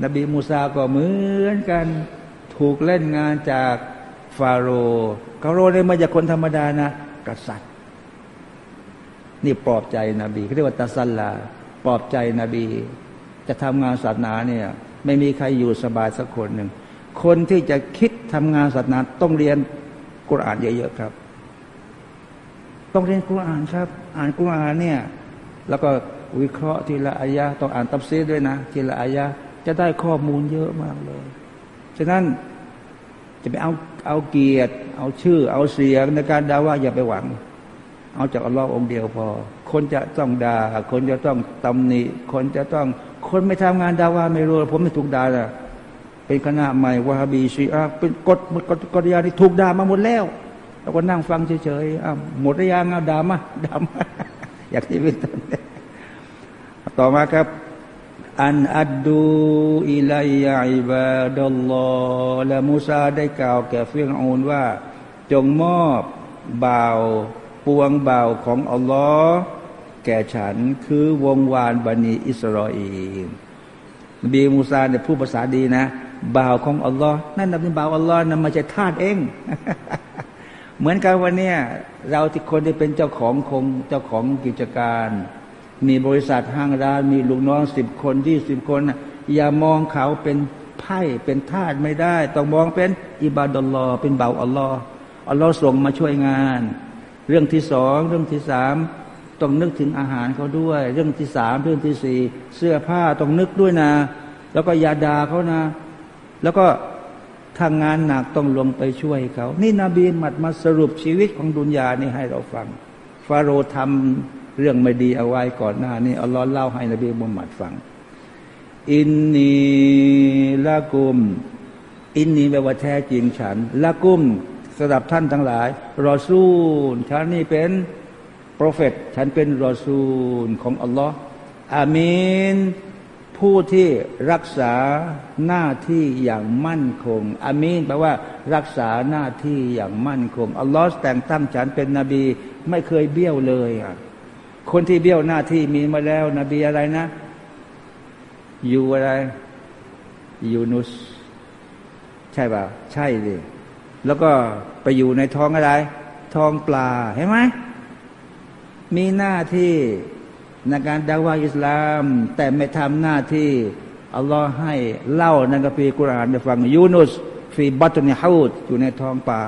นบีมูซาก็เหมือนกัน ถูกเล่นงานจากฟาโรห์ฟาโรห์เนี่ยมาจากคนธรรมดานะ กษัตริย์ นี่ปลอบใจนบีเขาเรียกว่าตัสัลลาปลอบใจนบี จะทำงานศาสนาเนี่ย ไม่มีใครอยู่สบายสักคนหนึ่ง คนที่จะคิดทำงานศาสนาต้องเรียนกุรอานเยอะๆครับ ต้องเรียนกุรอานครับ อ่านกุรอานเนี่ย แล้วก็วิเคราะห์ทีละอายะต้องอ่านตับซีด้วยนะ ทีละอายะจะได้ข้อมูลเยอะมากเลย ฉะนั้นจะไปเอาเอาเกียรติ เอาชื่อ เอาเสียงในการด่าว่าอย่าไปหวัง เอาจากอัลลอฮ์องเดียวพอ คนจะต้องด่าคนจะต้องตำหนิคนจะต้องคนไม่ทำงานด่าว่าไม่รู้ผมไม่ถูกด่าละ เป็นคณะใหม่วาฮาบีชีอะเป็นกฎกฎกฎยาที่ถูกด่ามาหมดแล้วเราก็นั่งฟังเฉยๆอะหมดระยะงาด่ามาด่ามาอายะฮ์ที่เป็นต้นต่อมาครับأن أدوا إلي عباد الله และมูซาได้กล่าวแก่ฟิรเอาน์ว่า จงมอบบ่าวปวงบ่าวของอัลลอฮ์แก่ฉันคือวงศ์วานบันีอิสราเอลนบีมูซาเนี่ยพูดภาษาดีนะ บ่าวของอัลลอฮ์นั่นนับเป็นบ่าวอัลลอฮ์นั่นมาจากทาสเอง เหมือนกันวันนี้เราที่คนที่เป็นเจ้าของคงเจ้าของกิจการ มีบริษัทห้างร้านมีลูกน้องสิบคนที่สิบคน อย่ามองเขาเป็นไพ่เป็นทาสไม่ได้ ต้องมองเป็นอิบาดอลลอเป็นบ่าวอัลลอฮ์อัลลอฮ์ส่งมาช่วยงาน เรื่องที่สองเรื่องที่สามต้องนึกถึงอาหารเขาด้วย เรื่องที่สามเรื่องที่สี่เสื้อผ้าต้องนึกด้วยนะ แล้วก็ยาดาเขานะ แล้วก็ทางงานหนักต้องลงไปช่วยเขานี่นบีมัดมาสรุปชีวิตของดุนยานี่ให้เราฟัง ฟาโรห์ทำเรื่องไม่ดีเอาไว้ก่อนหน้านี้อัลลอฮ์เล่าให้นบีมุฮัมมัดฟัง อินนีละกุม อินนีแปลว่าแท้จริงฉันละกุมสำหรับท่านทั้งหลาย รอซูลฉันนี่เป็นโปรเฟตฉันเป็นรอซูลของอัลลอฮ์อามีน ผู้ที่รักษาหน้าที่อย่างมั่นคงอามีนแปลว่ารักษาหน้าที่อย่างมั่นคงอัลลอฮ์แต่งตั้งฉันเป็นนบีไม่เคยเบี้ยวเลยอะคนที่เบี้ยวหน้าที่มีมาแล้ว นบีอะไรนะ อยู่อะไร ยูนุส ใช่ป่ะใช่ดิแล้วก็ไปอยู่ในท้องอะไร ท้องปลาเห็นไหมมีหน้าที่ ในการดาวาอิสลาม แต่ไม่ทำหน้าที่อัลลอฮ์ให้เล่าในคัมภีร์กุรอานได้ฟังยูนุส في بطن الحوت อยู่ในท้องปลา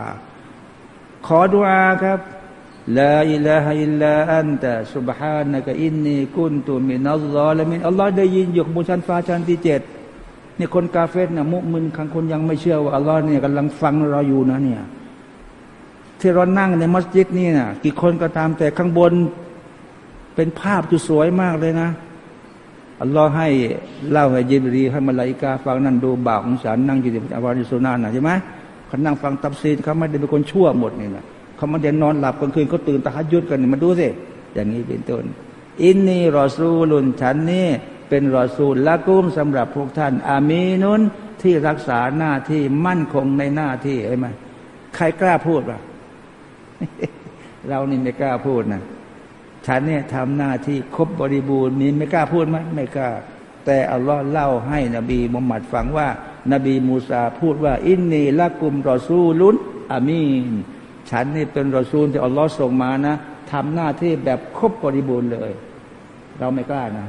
ขอดุอาครับلا إله إلا أنت سبحانك إني كنت من الظالمين อัลลอฮ์ได้ยินอยู่บนชั้นฟ้าชั้นที่เจ็ดนี่คนกาเฟรเนี่ยมุมึนคังคนยังไม่เชื่อว่าอัลลอฮ์เนี่ยกำลังฟังเราอยู่นะเนี่ยที่เรานั่งในมัสยิดนี่นะกี่คนก็ตามแต่ข้างบน เป็นภาพที่สวยมากเลยนะอัลลอฮ์ให้เล่าให้ยิบรีให้มาลายกาฟังนั่นดูบ่าวของฉันนั่งอยู่ในอาวานิสุนานะใช่ไหมเขานั่งฟังตับซีนเขาไม่ได้เป็นคนชั่วหมดนี่นะเขาไม่ได้นอนหลับกลางคืนเขาตื่นตะฮัดยุดกันมาดูสิอย่างนี้เป็นต้น อินนีรอซูลุนฉันนี่เป็นรอซูลละกุมสำหรับพวกท่าน อามีนุนที่รักษาหน้าที่มั่นคงในหน้าที่ใช่ไหมใครกล้าพูดป่ะเรานี่ไม่กล้าพูดนะ ฉันเนี่ยทำหน้าที่ครบบริบูรณ์มีไม่กล้าพูดไหมไม่กล้า แต่อัลลอฮ์เล่าให้นบีมุฮัมมัดฟังว่า นบีมูซาพูดว่า อินนีละกุมรอซูลุนอามีนฉันนี่เป็นรอซูลที่อัลลอฮ์ส่งมานะทำหน้าที่แบบครบบริบูรณ์เลย เราไม่กล้านะ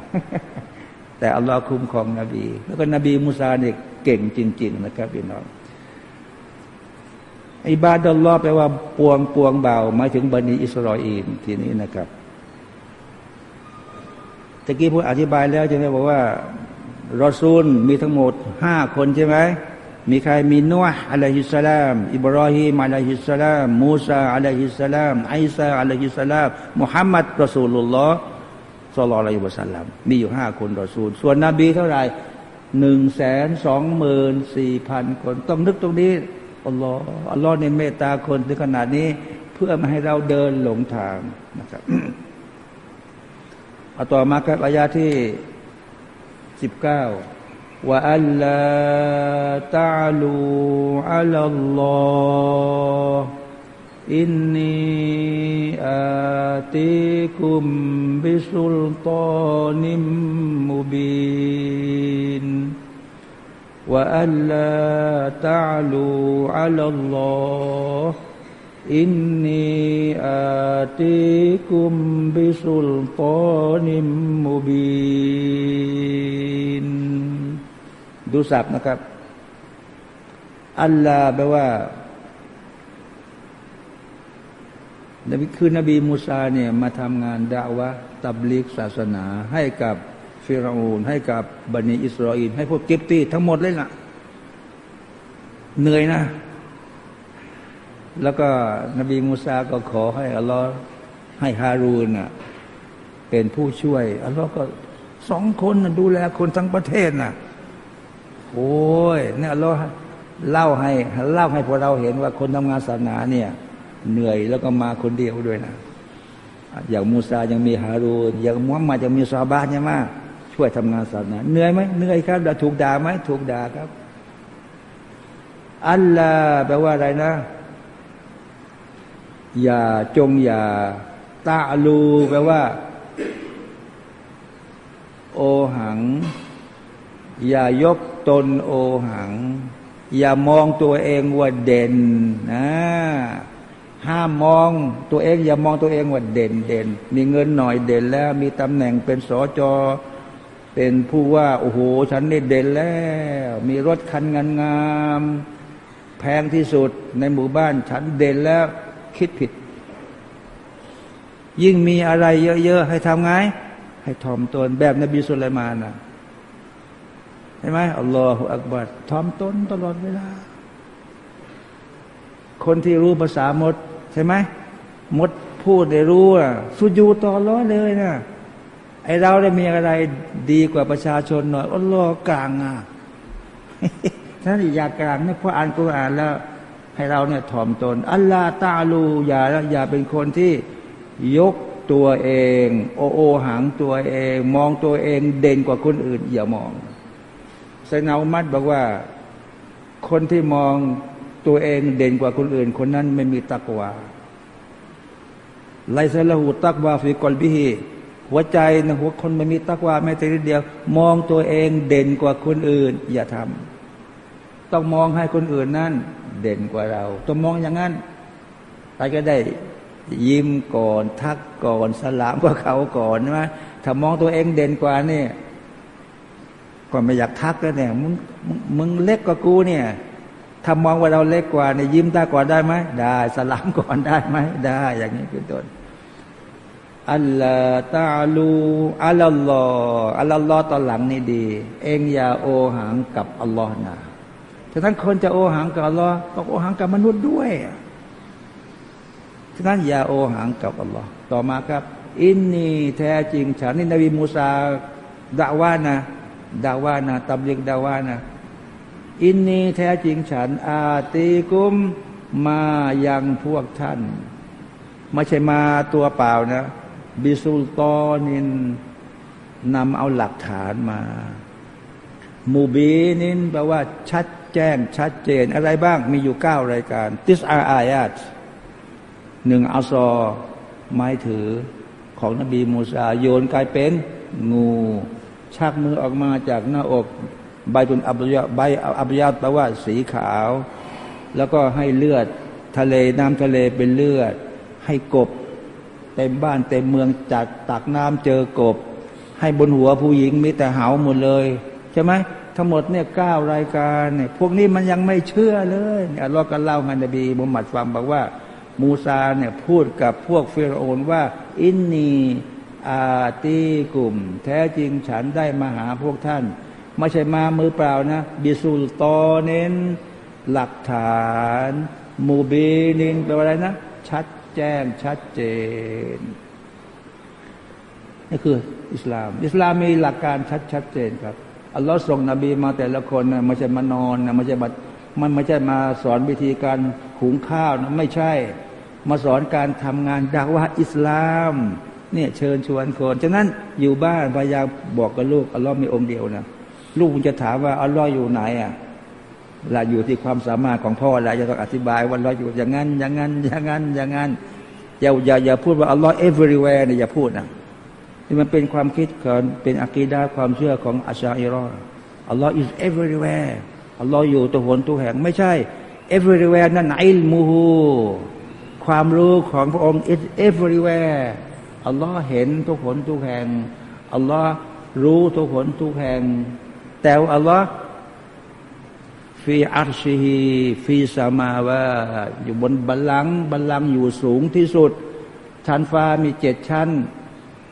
แต่อัลลอฮ์คุ้มครองนบี แล้วก็นบีมูซาเนี่ยเก่งจริง ๆ นะครับพี่น้องอิบาดัลลอฮ์แปลว่าปวงปวงเบาหมายถึงบันิอิสราเอลทีนี้นะครับ ตะกี้พูดอธิบายแล้วใช่ไหมบอกว่ารอซูลมีทั้งหมดห้าคนใช่ไหมมีใครมีนัวอะลัยฮิสสลามอิบราฮิมอะลัยฮิสสลามมูซาอะลัยฮิสสลามไอซาอะลัยฮิสสลามมุฮัมมัดรอซูลุลลอฮ์สัลลัลลอฮุอะสัลลัมมีอยู่ห้าคนรอซูล ส่วนนบีเท่าไหร่หนึ่งแสนสองหมื่นสี่พันคน ต้องนึกตรงนี้อัลลอฮ์อัลลอฮ์ในเมตตาคนถึงขนาดนี้ เพื่อไม่ให้เราเดินหลงทางนะครับ เอาต่อมาครับอายาที่สิบเก้าว่าอัลลอฮฺตาลูอัลลอฮฺอินนีอาติคุมบิสุลตานิมมุบิน وألا تعلوا على الله อินนีอาติกุมบิสุลตานิมมุบินดูสับนะครับ อัลลาแปลว่านบีคือนบีมูซาเนี่ยมาทำงานด่าวะตับลิกศาสนา ให้กับฟิรอูนให้กับบันิอิสราอิลให้พวกกิบตีทั้งหมดเลยนะเหนื่อยนะ แล้วก็นบีมูซาก็ขอให้อัลลอฮ์ให้ฮารูนน่ะเป็นผู้ช่วยอัลลอฮ์ก็สองคนดูแลคนทั้งประเทศน่ะโอ้ยเนี่ยอัลลอฮ์เล่าให้เล่าให้พวกเราเห็นว่าคนทำงานศาสนาเนี่ย เหนื่อยแล้วก็มาคนเดียวด้วยนะอย่างมูซายังมีฮารูนอย่างมุฮัมมัดยังมีซาบานใช่ไหมช่วยทำงานศาสนาเหนื่อยไหมเหนื่อยครับถูกด่าไหมถูกด่าครับอัลลอฮ์แปลว่าอะไรนะ อย่าจงอย่าตาลูแปลว่า โอหัง อย่ายกตนโอหัง อย่ามองตัวเองว่าเด่นนะห้ามมองตัวเอง อย่ามองตัวเองว่าเด่นเด่นมีเงินหน่อยเด่นแล้ว มีตำแหน่งเป็นสอจอเป็นผู้ว่าโอ้โห ฉันนี่เด่นแล้ว มีรถคันงานงาม แพงที่สุดในหมู่บ้านฉันเด่นแล้ว คิดผิด ยิ่งมีอะไรเยอะ ๆ ให้ทำไง ให้ถ่อมตนแบบนบีสุลัยมานนะเห็นไหมอัลลอฮฺอักบัดถ่อมตนตลอดเวลา คนที่รู้ภาษามด ใช่ไหมมดพูดได้รู้อะสุญูต่อร้อเลยนะไอเราได้มีอะไรดีกว่าประชาชนหน่อยอัลลอฮ์กลางอะท่านอยากกลางเนี่ยพออ่านกุรอานแล้ว ให้เราเนี่ยถ่อมตน อัลลาตาลูอย่าอย่าเป็นคนที่ยกตัวเอง โอโอหังตัวเอง มองตัวเองเด่นกว่าคนอื่น อย่ามองไซนาอุมัดบอกว่าคนที่มองตัวเองเด่นกว่าคนอื่น คนนั้นไม่มีตักวาไลซาลหูตักวาฟิกอลบิฮีหัวใจนะหัวคนไม่มีตักวาแม้แต่นิดเดียว มองตัวเองเด่นกว่าคนอื่น อย่าทำต้องมองให้คนอื่นนั่น เด่นกว่าเรา ต้องมองอย่างนั้นไปก็ได้ยิ้มก่อน ทักก่อนสลามกว่าเขาก่อนใช่ไหมถ้ามองตัวเองเด่นกว่านี่ก็ไม่อยากทักแล้วเนี่ยมึงมึงเล็กกว่ากูเนี่ยถ้ามองว่าเราเล็กกว่าเนี่ยยิ้มได้ก่อนได้ไหมได้สลามก่อนได้ไหมได้ อย่างนี้เป็นต้นอัลลอฮฺตาลูอัลลอฮฺอัลลอฮฺตอนหลังนี่ดี เองอย่าโอหังกับอัลลอฮ์นะ ฉะนั้นคนจะโอหังกับอัลลอฮ์ต้องโอหังกับมนุษย์ด้วยฉะนั้นอย่าโอหังกับอัลลอฮ์ต่อมาครับ อินนีแท้จริงฉันนี่นบีมูซาดาว่านะดาว่านะตำลิกดาว่านะอินนีแท้จริงฉัน อาตีกุมมายังพวกท่านไม่ใช่มาตัวเปล่านะ บิสุลตอนินนำเอาหลักฐานมา มูบีนินแปลว่าชัด แจ้งชัดเจนอะไรบ้างมีอยู่เก้ารายการ ติสอาอายาตหนึ่งอัลซอไม้ถือของนบีมูซาโยนกลายเป็นงูชักมือออกมาจากหน้าอกใบตุนอับยาใบอับยาแปลว่าสีขาว แล้วก็ให้เลือดทะเลน้ำทะเลเป็นเลือด ให้กบเต็มบ้านเต็มเมืองจากตักน้ำเจอกบ ให้บนหัวผู้หญิงมีแต่เหาหมดเลย ใช่ไหม ทั้งหมดเนี่ยเก้ารายการเนี่ยพวกนี้มันยังไม่เชื่อเลยอัลลอฮ์ก็เล่าให้นบีมุฮัมมัดฟังบอกว่า มูซาเนี่ยพูดกับพวกฟิรโอนว่า อินนีอาตีกลุ่ม แท้จริงฉันได้มาหาพวกท่าน ไม่ใช่มามือเปล่านะบิสุลตอเน้น หลักฐานมูบีนินแปลว่าอะไรนะ ชัดแจ้งชัดเจนนี่คืออิสลาม อิสลามมีหลักการชัดชัดเจนครับ อัลลอฮ์ส่งนบีมาแต่ละคนนะไม่ใช่มานอนนะไม่ใช่มามันไม่ใช่มาสอนวิธีการหุงข้าวนะไม่ใช่ มาสอนการทำงานดักว่าอิสลามเนี่ยเชิญชวนคนฉะนั้นอยู่บ้านพยายามบอกกับลูกอัลลอฮ์มีองค์เดียวนะลูกจะถามว่าอัลลอฮ์อยู่ไหนอะละอยู่ที่ความสามารถของพ่อละจะต้องอธิบายว่าอัลลอฮ์อยู่อย่างนั้นอย่างนั้นอย่างนั้นอย่างนั้นอย่าอย่าอย่าพูดว่าอัลลอฮ์ everywhere เนี่ยอย่าพูดนะ นี่มันเป็นความคิดของเป็นอักีดาความเชื่อของอัชาอิรออัลลอฮ์ is everywhere อัลลอฮ์อยู่ตัวหนตัวแห่งไม่ใช่ everywhere นั่นعلمهความรู้ของพระองค์ is everywhere อัลลอฮ์เห็นทุกหนทุกแห่งอัลลอฮ์รู้ทุกหนทุกแห่ง แต่อัลลอฮ์في عرشه في السماءว่าอยู่บนบัลลังก์บัลลังก์อยู่สูงที่สุด ชั้นฟ้ามีเจ็ดชั้น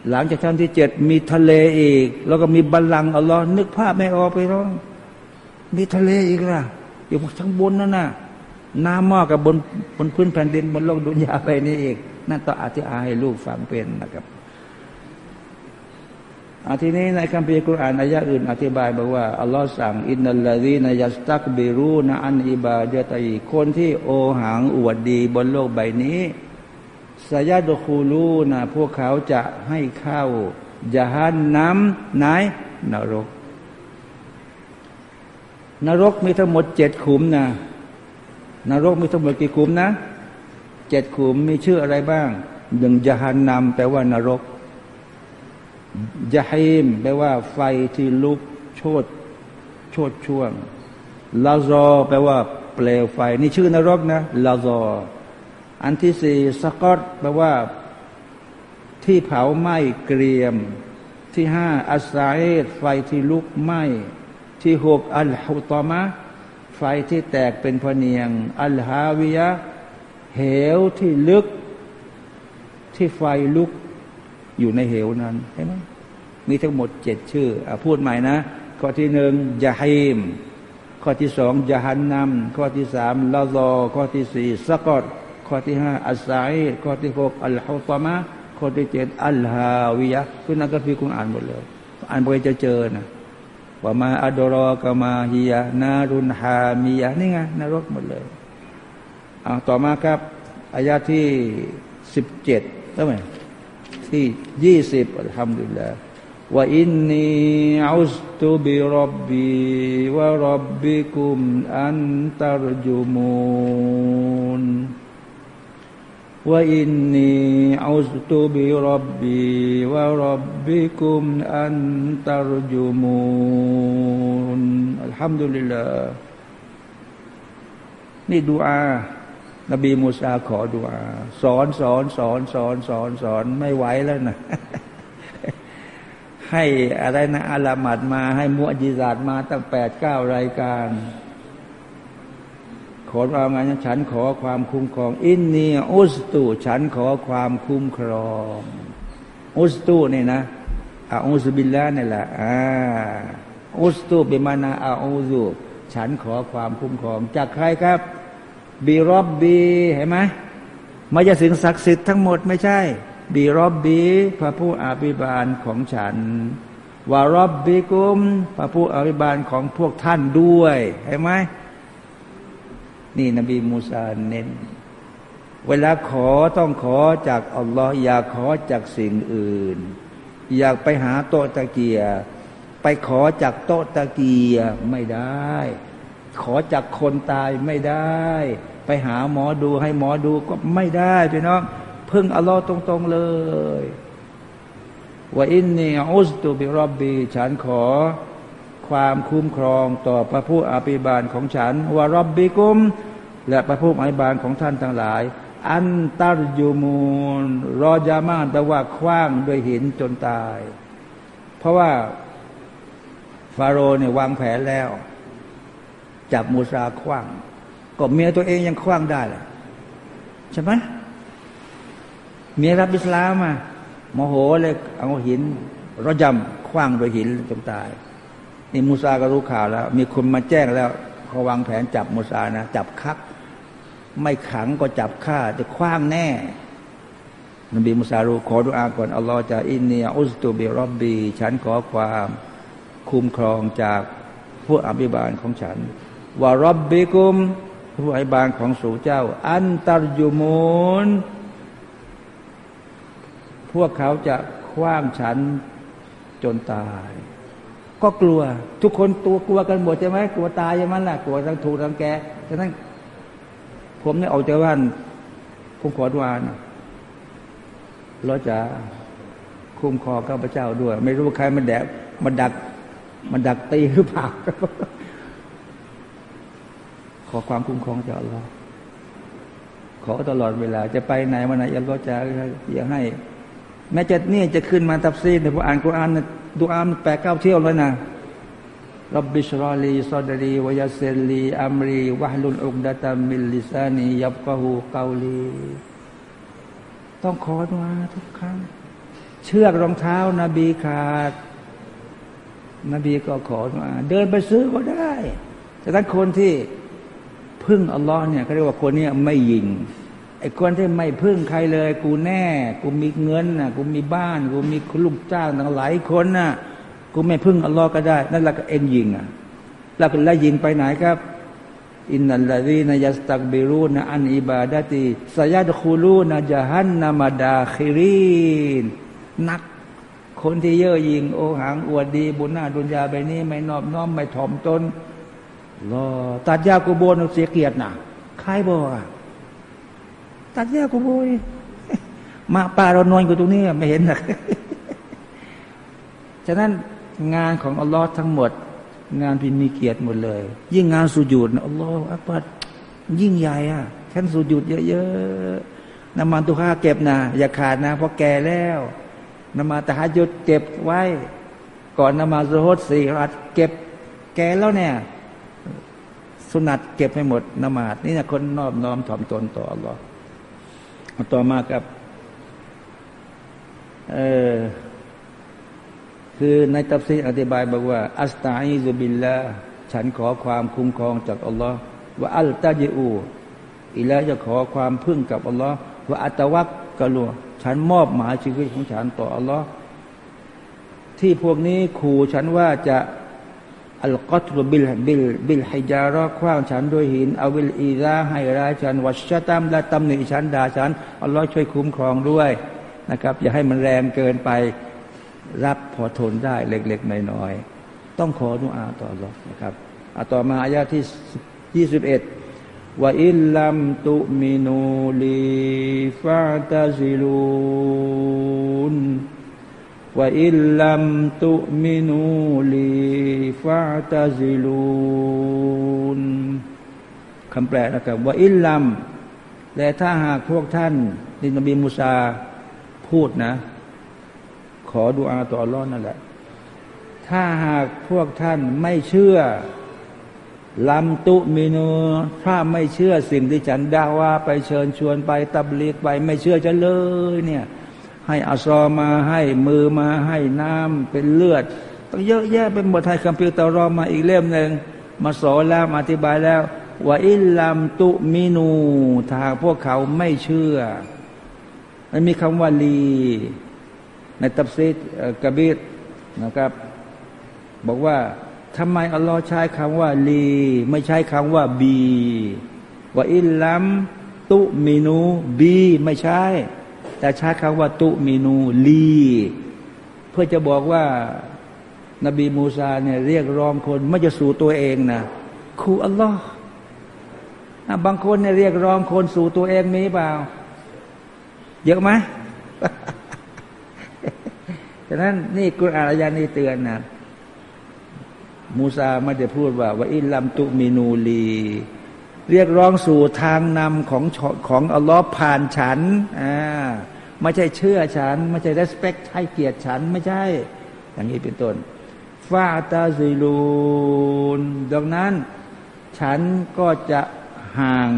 หลังจากชั้นที่เจ็ดมีทะเลอีก แล้วก็มีบัลลังก์อัลลอฮ์นึกภาพไม่ออกไปร้องมีทะเลอีกล่ะ อยู่ข้างบนนั่นน่ะน้ำมากกับบนบนพื้นแผ่นดินบนโลกดุนยาไปนี่อีก นั่นต้องอธิบายให้ลูกฟังเป็นนะครับอาทีนี้ในคัมภีร์กุรอานอายะอื่น อธิบายบอกว่าอัลลอฮ์สั่งอินนัลลาดีนยัสตักบิรูนอันอิบาเดตัยคนที่โอหังอวดดีบนโลกใบนี้ สยาดคูลูนะพวกเขาจะให้เข้าจหันน้ำไหนนรก นรกมีทั้งหมดเจ็ดขุมนะนรกมีทั้งหมดกี่ขุมนะเจ็ดขุมมีชื่ออะไรบ้างหนึ่งจหันนำแปลว่านรกยะฮิมแปลว่าไฟที่ลุกโชดโชดช่วงลาซอแปลว่าเปลวไฟ นี่ชื่อนรกนะลาซอ อันที่สี่สกอตแปลว่า ที่เผาไหม้เกรียม ที่ห้าอัสไซไฟที่ลุกไหม้ที่หกอัลฮุตอมะไฟที่แตกเป็นพเนียง อัลฮาวิยะเหวที่ลึก ที่ไฟลุกอยู่ในเหวนั้นเห็นไหมมีทั้งหมดเจ็ดชื่ออพูดใหม่นะ ข้อที่หนึ่งยาฮิมข้อที่สองยาฮันนัมข้อที่สามลาโลข้อที่สี่สกอต ข้อที่ห้าอัสไซข้อที่หกอัลฮุตมะข้อที่เจ็ดอัลฮาวิยะคุณนักฟีคุณอ่านหมดเลยอ่านไปจะเจอนะว่ามาอัดรอกามาฮียานารุนฮามียะนี่ไงนรกหมดเลยเอาต่อมาครับอายาที่สิบเจ็ดใช่ไหมที่ยี่สิบอัลฮัมดุลิลลาห์ว่าอินนีอุสตุบิรับบีวะรับบิคุมอันตาอินนีอุสตุบิรับบีวะรับบิคุมอันตรจุมูน อัลฮัมดุลิลลาห์นี่ดูอา นบีมูซาขอดุอา สอนสอนสอนสอนสอนสอนไม่ไหวแล้วนะ ให้อะไรนะอาลามัดมาให้มุอจิซาดมาตั้งแปดเก้ารายการ ขอเอางานฉันขอความคุ้มครอง อินนีอุสตูฉันขอความคุ้มครอง อุสตูนี่นะอาอุสบิลละนี่แหละอ่าอุสตูเป็นมานาอาอุซูฉันขอความคุ้มครอง จากใครครับบีรอบบีเห็นไหมไม่ใช่สิ่งศักดิ์สิทธิ์ทั้งหมดไม่ใช่ บีรอบบีพระผู้อภิบาลของฉันวารอบบีกุม พระผู้อภิบาลของพวกท่านด้วยเห็นไหม นี่นบีมูซาเน้น เวลาขอต้องขอจากอัลลอฮ์อย่าขอจากสิ่งอื่น อยากไปหาโต๊ะตะเกียไปขอจากโต๊ะตะเกียไม่ได้ ขอจากคนตายไม่ได้ ไปหาหมอดูให้หมอดูก็ไม่ได้พี่น้องพึ่งอัลลอฮ์ตรง ๆ เลยว่าอินนีอุสตูบิรอบบีฉันขอ ความคุ้มครองต่อพระผู้อภิบาลของฉันวารบบีกุม และพระผู้อภิบาลของท่านทั้งหลาย อันตารยูมูลรอยามานแปลว่าคว้างด้วยหินจนตาย เพราะว่าฟาโรห์เนี่ยวางแผนแล้ว จับมูซาคว้างก็เมียตัวเองยังคว้างได้เลยใช่ไหมเมียรับอิสลามมาโมโหเลยเอาหินรจำคว้างโดยหินจนตาย นี่มูซาก็รู้ข่าวแล้ว มีคนมาแจ้งแล้วเขาวางแผนจับมูซานะจับคัก ไม่ขังก็จับฆ่าจะคว้างแน่ นบีมุสารู้ขอดุอาก่อนอัลลอฮ์จะอินเนียอุสตูบิรอบบีฉันขอความคุ้มครองจากพวกอภิบาลของฉันวารบบิกุมผู้ไอบานของสู่เจ้า อันตรยุมูนพวกเขาจะคว้างฉันจนตาย ก็กลัว ทุกคนตัวกลัวกันหมดใช่ไหมกลัวตายอย่างนั้นแหละกลัวทั้งถูกทั้งแกฉะนั้น ผมเนี่ยออกจากบ้านผมขอดวานเราจะคุ้มครองข้าพเจ้าด้วย ไม่รู้ใครมันแดกมันดักมันดักตีหรือเปล่าขอความคุ้มครองจากอัลลอฮ์ขอตลอดเวลา จะไปไหนมาไหนอัลลอฮ์จะอย่าให้ แม้จะเนี่ยจะขึ้นมาตัฟซีรพออ่านกุรอาน ดูอามาแปดเก้าเที่ยวแล้วนะرب اشرح لي صدري ويسر لي أمري واحلل عقدة من لساني يفقهوا قولي ต้องขอมาทุกครั้ง เชือกรองเท้านาบีขาด นบีก็ขอมาเดินไปซื้อก็ได้ แต่ถ้าคนที่พึ่งอัลลอฮ์เนี่ยเขาเรียกว่าคนนี้ไม่ยิง ไอ้คนที่ไม่พึ่งใครเลย กูแน่ กูมีเงินน่ะกูมีบ้าน กูมีลูกจ้างตั้งหลายคนน่ะกูไม่พึ่งอัลลอฮ์ก็ได้ นั่นแหละก็เอ็งยิงอะแล้วก็แล้วยิงไปไหนครับ อินนัลลาดีนยัสตักบิรูนอันอิบาดาติสยาดคูลูนจฮันนามาดาคิรีนนักคนที่เย่อหยิงโอหังอวดดี บุญหน้าดุนยาไปนี้ ไม่นอบน้อมไม่ถ่อมตนรอตัดยากูโบนเสียเกียรตินะใครบอกอะ ตัดยากูโบนมาป่าเรานอนอยู่ตรงนี้ไม่เห็นหรอกฉะนั้นงานของอัลลอฮ์ทั้งหมด งานพินมีเกียรติหมดเลย ยิ่งงานสุญูดนะอัลลอฮฺอักบัดยิ่งใหญ่อะฉันสุญูดเยอะๆน้ำมันตุค่าเก็บนะอย่าขาดนะเพราะแก่แล้วน้ำมาตะฮัยุดเก็บไว้ ก่อนน้ำมาสุฮดสี่รัดเก็บแก่แล้วเนี่ยสุนัตเก็บให้หมดนมาดนี่นะคนนอบน้อมถ่อมตนต่ออัลลอฮฺ ต่อมากับเออคือในตัฟซีรอธิบายบอกว่า أستعيذ باللهฉันขอความคุ้มครองจากอัลลอฮ์وألتجئ إليهแล้วจะขอความพึ่งกับอัลลอฮ์وأتوكلฉันมอบหมายชีวิตของฉันต่ออัลลอฮ์ที่พวกนี้ขู่ฉันว่าจะ القتل بال بال بالحجارةคว้างฉันด้วยหินأو الإيذاءให้ร้ายฉันوالشتمและตำหนิฉันด่าฉันอัลลอฮ์ช่วยคุ้มครองด้วยนะครับ อย่าให้มันแรงเกินไปรับพอทนได้เล็กๆน้อยๆต้องขอดุอาต่อรอนะครับอาต่อมาอายาที่ยี่สิบเอ็ดว่าอิลลัมตุมินูลีฟาตาซิลูน ว่าอิลลัมตุมินูลีฟาตาซิลูนคำแปลนะครับว่าอิลลัมแต่ถ้าหากพวกท่านนี่นบีมูซาพูดนะ ขอดูอาต่ออัลลอฮ์นั่นแหละ ถ้าหากพวกท่านไม่เชื่อลำตุมินูถ้าไม่เชื่อสิ่งที่ฉันด่าว่า ไปเชิญชวนไปตับลีกไป ไม่เชื่อจะเลยเนี่ย ให้อาซอมาให้มือมาให้น้ำเป็นเลือดต้องเยอะแยะเป็นบทไทยคัมภีร์ตารอมาอีกเล่มหนึ่งมาสอนแล้วอธิบายแล้วว่าอิลลัมตุมินูถ้าพวกเขาไม่เชื่อ มันมีคำว่าลี ในตับซีดกบีดนะครับ บอกว่าทำไมอัลลอฮ์ใช้คำว่าลี ไม่ใช้คำว่าบีว่าอิลลัมตุมินูบี ไม่ใช่ แต่ใช้คำว่าตุมินูลีเพื่อจะบอกว่า นบีมูซาเนี่ยเรียกร้องคนไม่จะสู่ตัวเองนะครูอัลลอฮ์บางคนเนี่ยเรียกร้องคนสู่ตัวเองมีเปล่า เยอะไหมฉะนั้นนี่กุรอานอายานี้เตือนนะมูซาไม่ได้พูดว่าว่าอิลลัมตุมินูลี เรียกร้องสู่ทางนำของของอัลลอฮ์ผ่านฉันอ่า ไม่ใช่เชื่อฉัน ไม่ใช่ respect ให้เกียรติฉันไม่ใช่ อย่างนี้เป็นต้นฟาตาซิลูนดังนั้น ฉันก็จะห่าง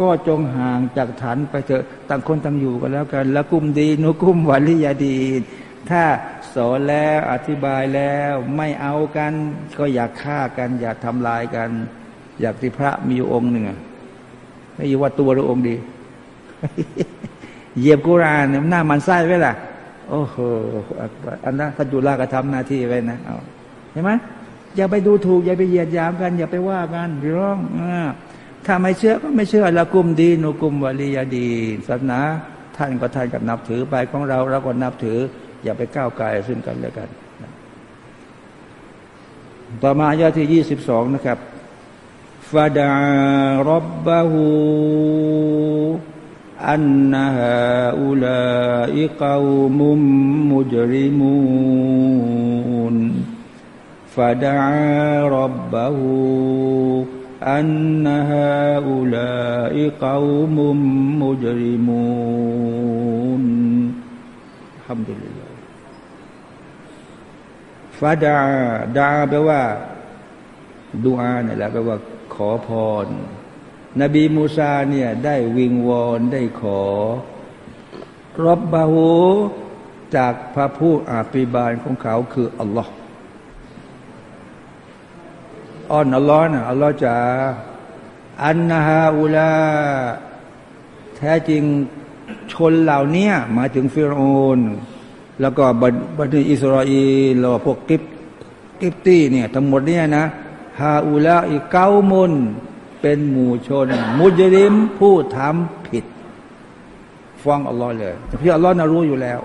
ก็จงห่างจากฐานไปเถอะต่างคนต่างอยู่กันแล้วกันแล้วกุมดีนุกุมวัลิยาดีถ้าสอนแล้วอธิบายแล้วไม่เอากัน ก็อยากฆ่ากัน อยากทำลายกัน อยากที่พระมีอยู่องค์หนึ่งไม่ยว่าตัวหรือองค์ดี เหยียบกุรานหน้ามันไส้ไว้ล่ะ โอ้โหอันนั้นทัจุลาก็ทำหน้าที่ไว้นะเอาเห็นไหมอย่าไปดูถูก อย่าไปเหยียดยามกัน อย่าไปว่ากันร้องอถ้าไม่เชื่อก็ไม่เชื่อละกุมดีนุกุมวลียดีศาสนาท่านก็ท่านกับนับถือไปของเราเราก็นับถือ อย่าไปก้าวไกลซึ่งกันและกัน ต่อมาอายาที่ยี่สิบสองนะครับฟาดารบบะฮู อันนะฮาอุลาอิกาวมุมมุจริมูนฟาดารบบะฮู أن هؤلاء قوم مجرمون الحمد لله ฟาดาดาแปลว่าดูอาเนี่ยแหละแปลว่า ขอพร นบีมูซาเนี่ยได้วิงวอนได้ขอ รบบาหูจากพระผู้อาภิบาลของเขาคืออัลลอฮ์อ้อนอัลลอฮ์นะอัลลอฮ์จะอันนาฮาอุลา แท้จริงชนเหล่านี้มาถึงฟิรโอนแล้วก็บับันิอิสราเอลแล้วพวกกิบกิบตี้เนี่ยทั้งหมดเนี่ยนะฮาอุลาอีกเก้ามุน เป็นหมู่ชน มุจริมผู้ทำผิด ฟ้องอัลลอฮ์เลยแต่พี่อัลลอฮ์น่ารู้อยู่แล้ว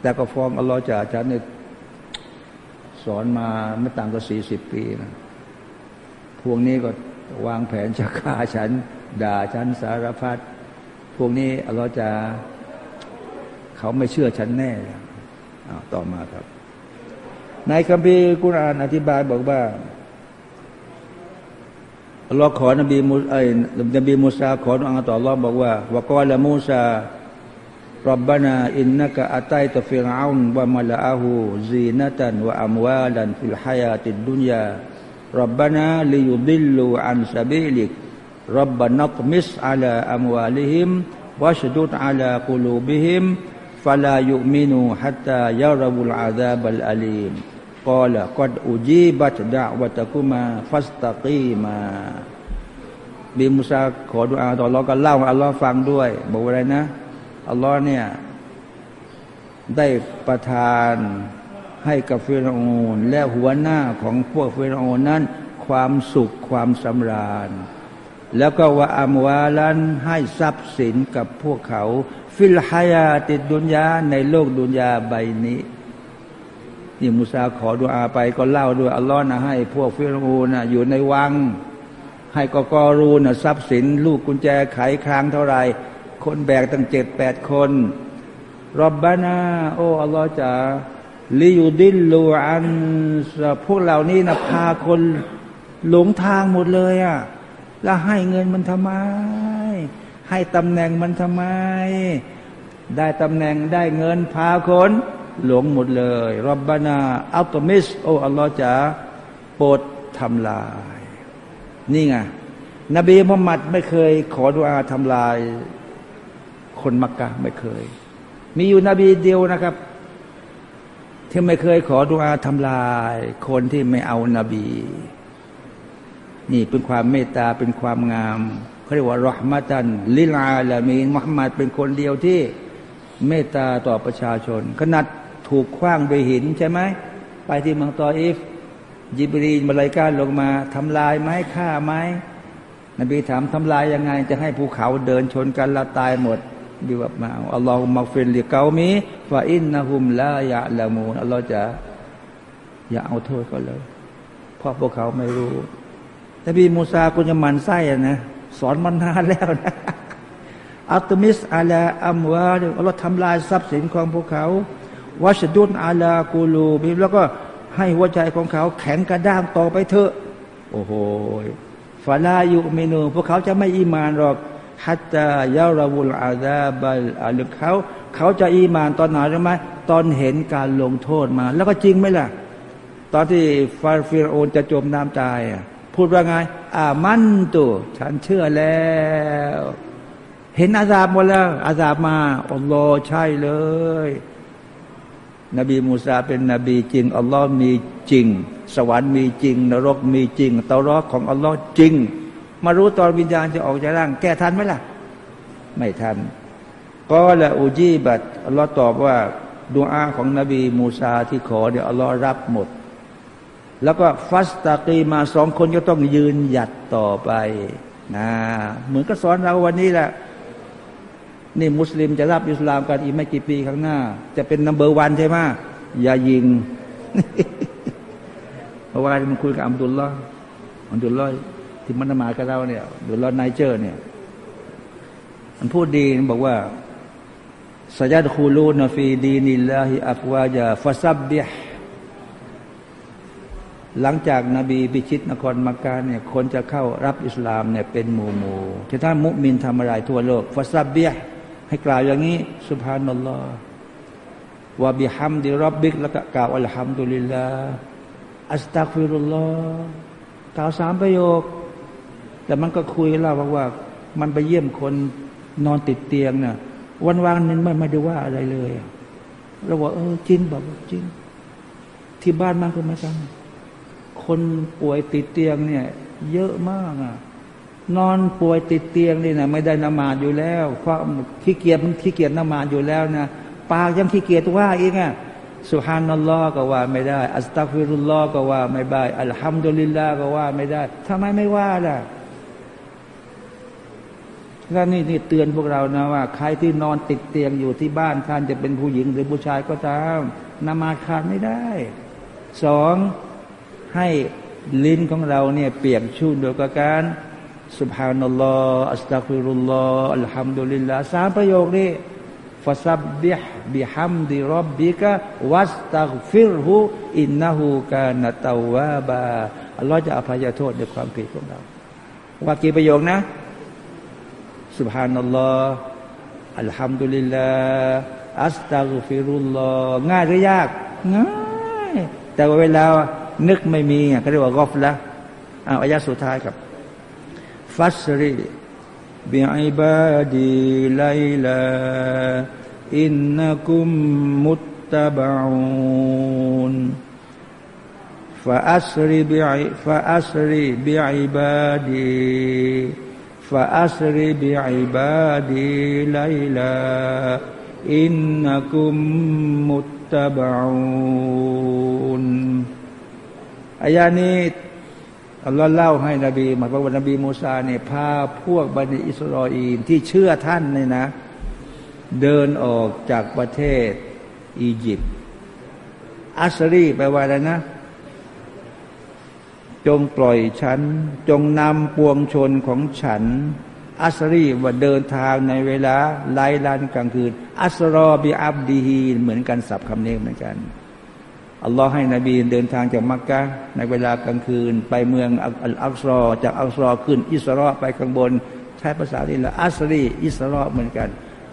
แต่ก็ฟ้องอัลลอฮ์จะอาจารย์เนี่ยสอนมาไม่ต่างกว่าสี่สิบปีนะพวกนี้ก็วางแผนจะฆ่าฉัน ด่าฉันสารพัดพวกนี้เราจะเขาไม่เชื่อฉันแน่ต่อมาครับ ในคัมภีร์กุรอานอธิบายบอกว่า อัลลอฮ์ขอนบีมูไอ้นบีมูซาขอดุอาต่ออัลลอฮ์บอกว่าوقال موسى ربنا إنك آتيت فرعون وملأه زينة وأموالا في الحياة الدنيا ربنا ليضلوا عن سبيلك ربنا اطمس على أموالهم واشدد على قلوبهم فلا يؤمنوا حتى يروا العذاب الأليم ลกอฮ์ก็เล่าอัลลอฮ์ฟังด้วย บอกอะไรนะ อัลลอฮ์เนี่ย ได้ประทานให้กับฟิรโอนและหัวหน้าของพวกฟิรโอนนั้น ความสุขความสำราญ แล้วก็ว่าอัมวาลันให้ทรัพย์สินกับพวกเขา ฟิลฮายาติดดุนยาในโลกดุนยาใบนี้ นี่มุสาขอดุอาไปก็เล่าด้วยอัลลอฮ์นะให้พวกฟิรโอนนะอยู่ในวัง ให้กกอรูนะทรัพย์สิน ลูกกุญแจไขครางเท่าไรคนแบกตั้งเจ็ดแปดคนรบบานาโอ้อัลลอฮ์จ๋าลิยูดินลูอันพวกเหล่านี้นะพาคนหลงทางหมดเลยอะ่ะแล้วให้เงินมันทำไม ให้ตำแหน่งมันทำไม ได้ตำแหน่งได้เงินพาคน หลงหมดเลยรบบานาอัลตมิสโออัลลอฮ์จ๋าโปรดทำลาย นี่ไงนบีมุฮัมมัดไม่เคย ขอดุอาทำลาย คนมักกะไม่เคย มีอยู่นบีเดียวนะครับ ที่ไม่เคยขอดุอาทำลาย คนที่ไม่เอานาบี นี่เป็นความเมตตาเป็นความงามเขาเรียกว่ารหมตันลิลาละมีมุฮัมมัดเป็นคนเดียวที่เมตตาต่อประชาชนขนาด ถูกคว้างโดยหินใช่ไหมไปที่เมืองตออิฟยิบรีนมาลายกาลงมาทำลายไหมฆ่าไหมนบีถามทำลายยังไง จะให้ภูเขาเดินชนกันละตายหมดดีว่ามาاللهم اغفر لقومي فإنهم لا يعلمونอัลลอฮฺจะอย่าเอาโทษเขาเลย เพราะพวกเขาไม่รู้แต่นบีมูซาคุณจะหมั่นไส้นะสอนมานานแล้วนะاطمس على أموالอัลลอฮฺทำลายทรัพย์สินของพวกเขา واشدد على قلوبแล้วก็ให้หัวใจของเขาแข็งกระด้างต่อไปเถอะ โอ้โหฟาลายุเมนู พวกเขาจะไม่อีมานหรอกฮัตตายาราวุลอาดาบัลอาลึกเขา เขาจะอีมานตอนไหนรู้ไหมตอนเห็นการลงโทษมา แล้วก็จริงไหมล่ะ ตอนที่ฟาฟิรโอนจะจมน้ำตายพูดว่าไงอามันตุฉันเชื่อแล้ว เห็นอาซาบหมดแล้ว อาซาบมาอัลลอฮ์ใช่เลย นบีมูซาเป็นนบีจริง อัลลอฮ์มีจริง สวรรค์มีจริง นรกมีจริงตารอของอัลลอฮ์จริง มารู้ตอนวิญญาณจะออกจากร่าง แก้ทันไหมล่ะ ไม่ทันก็ละอูจีบัดอัลลอฮ์ตอบว่าดวงอาของนบีมูซาที่ขอเดี๋ยวอัลลอฮ์รับหมด แล้วก็ฟัสตากีมาสองคนก็ต้องยืนหยัดต่อไปนะเหมือนก็สอนเราวันนี้แหละ นี่มุสลิมจะรับอิสลามกันอีกไม่กี่ปีข้างหน้า จะเป็นนัมเบอร์วันใช่ไหมอย่ายิงเพราะว่ามันคุยกับอัมดุลลอฮ์อัมดุลลอฮ์ที่มันมากับเราเนี่ยหรือเราไนเจอร์ เนี่ย มันพูดดีบอกว่าสัจดคูลูนฟีดีนิลลาฮิอัฟวาจาฟาซับบิฮหลังจากนาบีพิชิตนครมักกะเนี่ยคนจะเข้ารับอิสลามเนี่ยเป็นหมู่หมู่ที่ถ้ามุมินทำอะไรทั่วโลกฟาซับบิฮ ให้กล่าวอย่างนี้สุภานัลลอฮ์วะบิฮัมดิรับบิกแล้วก็กล่าวอัลฮัมดุลิลลาอัสตักฟิรุลลอฮ์กล่าวสามประโยค แต่มันก็คุยเล่าว่า มันไปเยี่ยมคนนอนติดเตียงเนี่ยวันวางนึงไม่ไม่ได้ว่าอะไรเลยเราบอกเออจริงบอกจริง ที่บ้านมันก็ไม่กันคนป่วยติดเตียงเนี่ย เยอะมากอะ นอนป่วยติดเตียงนี่นะไม่ได้นมาดอยู่แล้วเพราะขี้เกียจมันขี้เกียจนมาดอยู่แล้วนะปากยังขี้เกียจว่าเอีกอะสุฮานัลลอฮ์ก็ว่าไม่ได้ อัสตัฟิรุลลอฮ์ก็ว่าไม่ได้อัลฮัมดุลิลลาห์ก็ว่าไม่ได้ทำไมไม่ว่าล่ะก็นี่นี่เตือนพวกเรานะว่า ใครที่นอนติดเตียงอยู่ที่บ้านท่านจะเป็นผู้หญิงหรือผู้ชายก็ตามนมาขาดไม่ได้สองให้ลิ้นของเราเนี่ยเปียกชุ่มโดยการ سبحان الله أستغفر الله الحمد للهสามประโยคนี้فسبح بحمد ربك واستغفره إنه كان تواباอัลลอฮ์จะอภัยโทษในความผิดของเรา ว่ากี่ประโยคนะسبحان الله الحمد لله أست غفر اللهง่ายหรือยากง่ายแต่เวลานึกไม่มีเขาเรียกว่าغفلةอ่าอายะสุดท้ายครับ فأسر بعبادي ليلا إنكم متبعون فأسر ب فأسر بعبادي فأسر بعبาดีไลลาอินนักุมมุตตะบะอุนอายานี้ อัลลอฮ์เล่าให้นบีหมายว่านบีมูซาเนี่ยพาพวกบันิอิสราเอลที่เชื่อท่านเนี่ยนะ เดินออกจากประเทศอียิปต์อัสรีแปลว่าอะไรนะ จงปล่อยฉัน จงนำปวงชนของฉัน อัสรีว่าเดินทางในเวลาไล่ลันกลางคืน อัสรอบีอับดีฮีเหมือนกันสับคำนี้เหมือนกัน อัลลอฮ์ให้นบีเดินทางจากมักกะในเวลากลางคืน ไปเมืองอัลอัลสรอจากอัลสรอขึ้น อิสรอไปข้างบน ใช้ภาษาที่ละอัสรีอิสรอเหมือนกัน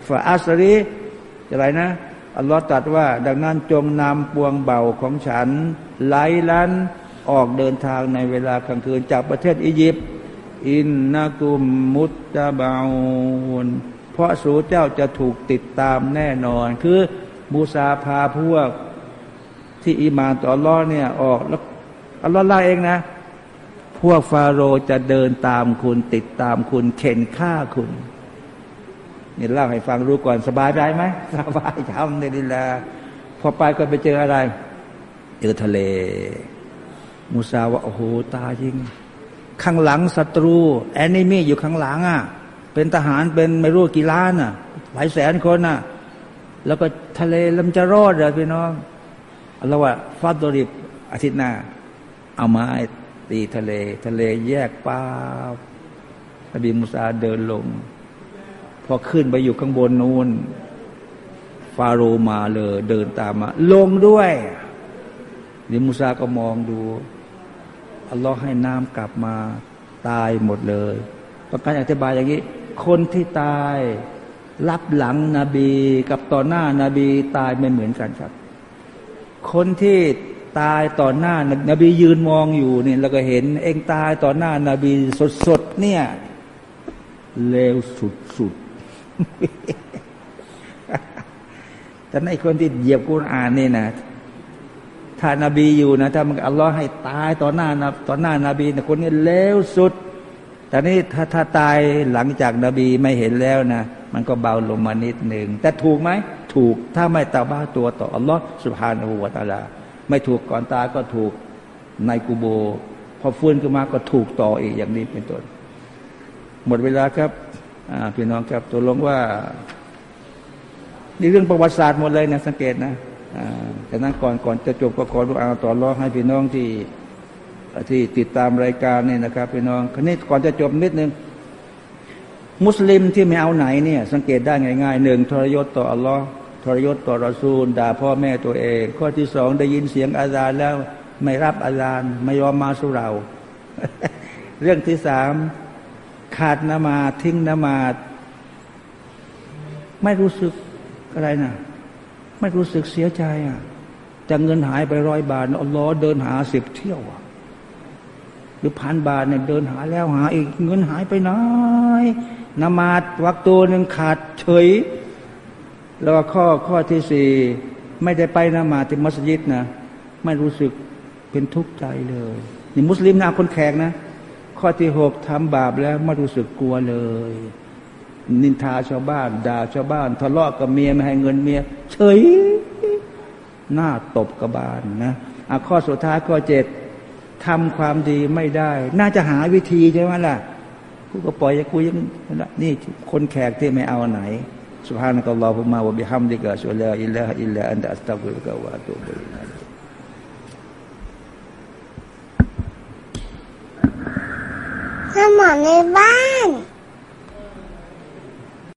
ฝ่าอัสรีอะไรนะอัลลอฮ์ตรัสว่า ดังนั้นจงนำปวงเบาของฉันไล่ลันออกเดินทางในเวลากลางคืนจากประเทศอียิปต์อินนากุมมุตตะบาวนเพราะสูเจ้าจะถูกติดตามแน่นอน คือมูซาพาพวก ที่อิมานต่อรอเนี่ยออกแล้วอัลลอฮ์ล่าเองนะ พวกฟาโรห์จะเดินตามคุณติดตามคุณเข็นฆ่าคุณนี่เล่าให้ฟังรู้ก่อนสบายใจไหมสบายทำในดิลาพอไปก็ไปเจออะไร เจอทะเล มูซาว่าโอ้โหตาจริง ข้างหลังศัตรู แอนนิมีอยู่ข้างหลังอะ เป็นทหารเป็นไม่รู้กี่ล้านอะ หลายแสนคนอะ แล้วก็ทะเลลำจะรอดเหรอพี่น้อง อัลลอฮ์ว่าฟาดริบอาทิตย์หน้า เอาไม้ตีทะเล ทะเลแยกป้านบีมูซาเดินลง พอขึ้นไปอยู่ข้างบนนูนฟาโรมาเลยเดินตามมา ลงด้วยนีมูซาก็มองดูอัลลอฮ์ให้น้ำกลับมาตายหมดเลยต้องการอธิบายอย่างนี้ คนที่ตายรับหลังนบีกับต่อหน้านาบีตายไม่เหมือนกันครับ คนที่ตายต่อหน้านบียืนมองอยู่เนี่ยเราก็เห็น เองตายต่อหน้านาบีสดๆเนี่ยเลวสุดๆแต่ในคนที่เหยียบกุรอานนี่นะถ้านาบีอยู่นะถ้ามันอัลลอฮ์ให้ตายต่อหน้านะต่อหน้านาบีนะคนนี้เลวสุด แต่นี่ถ้าถ้าตายหลังจากนาบีไม่เห็นแล้วนะมันก็เบาลงมานิดหนึ่งแต่ถูกไหม ถูกถ้าไม่ตาบ้าตัวต่ออัลลอฮ์สุบฮานาหูวาตาลา ไม่ถูกก่อนตาก็ถูกในกูโบ พอฟื้นขึ้นมาก็ถูกต่ออีกอย่างนี้เป็นต้นหมดเวลาครับพี่น้องครับตัวลงว่านี่เรื่องประวัติศาสตร์หมดเลยนะสังเกตนะแต่นั้นก่อนก่อนจะจบก็ขอรุอาต่อรองให้พี่น้องที่ที่ติดตามรายการนี่นะครับพี่น้องคนี้ก่อนจะจบนิดนึง มุสลิมที่ไม่เอาไหนเนี่ย สังเกตได้ง่ายๆหนึ่งทรยศต่ออัลลอฮ์ ทรยศต่อรอซูล ด่าพ่อแม่ตัวเอง ข้อที่สองได้ยินเสียงอาจารย์แล้ว ไม่รับอาจารย์ไม่ยอมมาสู่เรา เรื่องที่สามขาดนมาทิ้งนมาไม่รู้สึกอะไรนะไม่รู้สึกเสียใจอะแต่เงินหายไปร้อยบาทอัลลอฮ์เดินหาสิบเที่ยวอะหรือพันบาทเนี่ยเดินหาแล้วหาอีกเงินหายไปน้อยนมาดวักตัวหนึ่งขาดเฉย แล้วข้อข้อที่สี่ไม่ได้ไปนมาที่มัสยิดนะไม่รู้สึกเป็นทุกข์ใจเลยนี่มุสลิมนะคนแขกนะ ข้อที่หกทำบาปแล้วไม่รู้สึกกลัวเลย นินทาชาวบ้าน ด่าชาวบ้าน ทะเลาะกับเมียไม่ให้เงินเมีย เฉยหน้าตบกระบาลนะอะข้อสุดท้ายข้อเจ็ดทำความดีไม่ได้ น่าจะหาวิธีใช่ไหมล่ะกูก็ปล่อยกูยังนี่คนแขกที่ไม่เอาไหน Subhanakallahumma wa bihamdika asyhadu an la illa anta astaghfiruka wa atubu ilaik.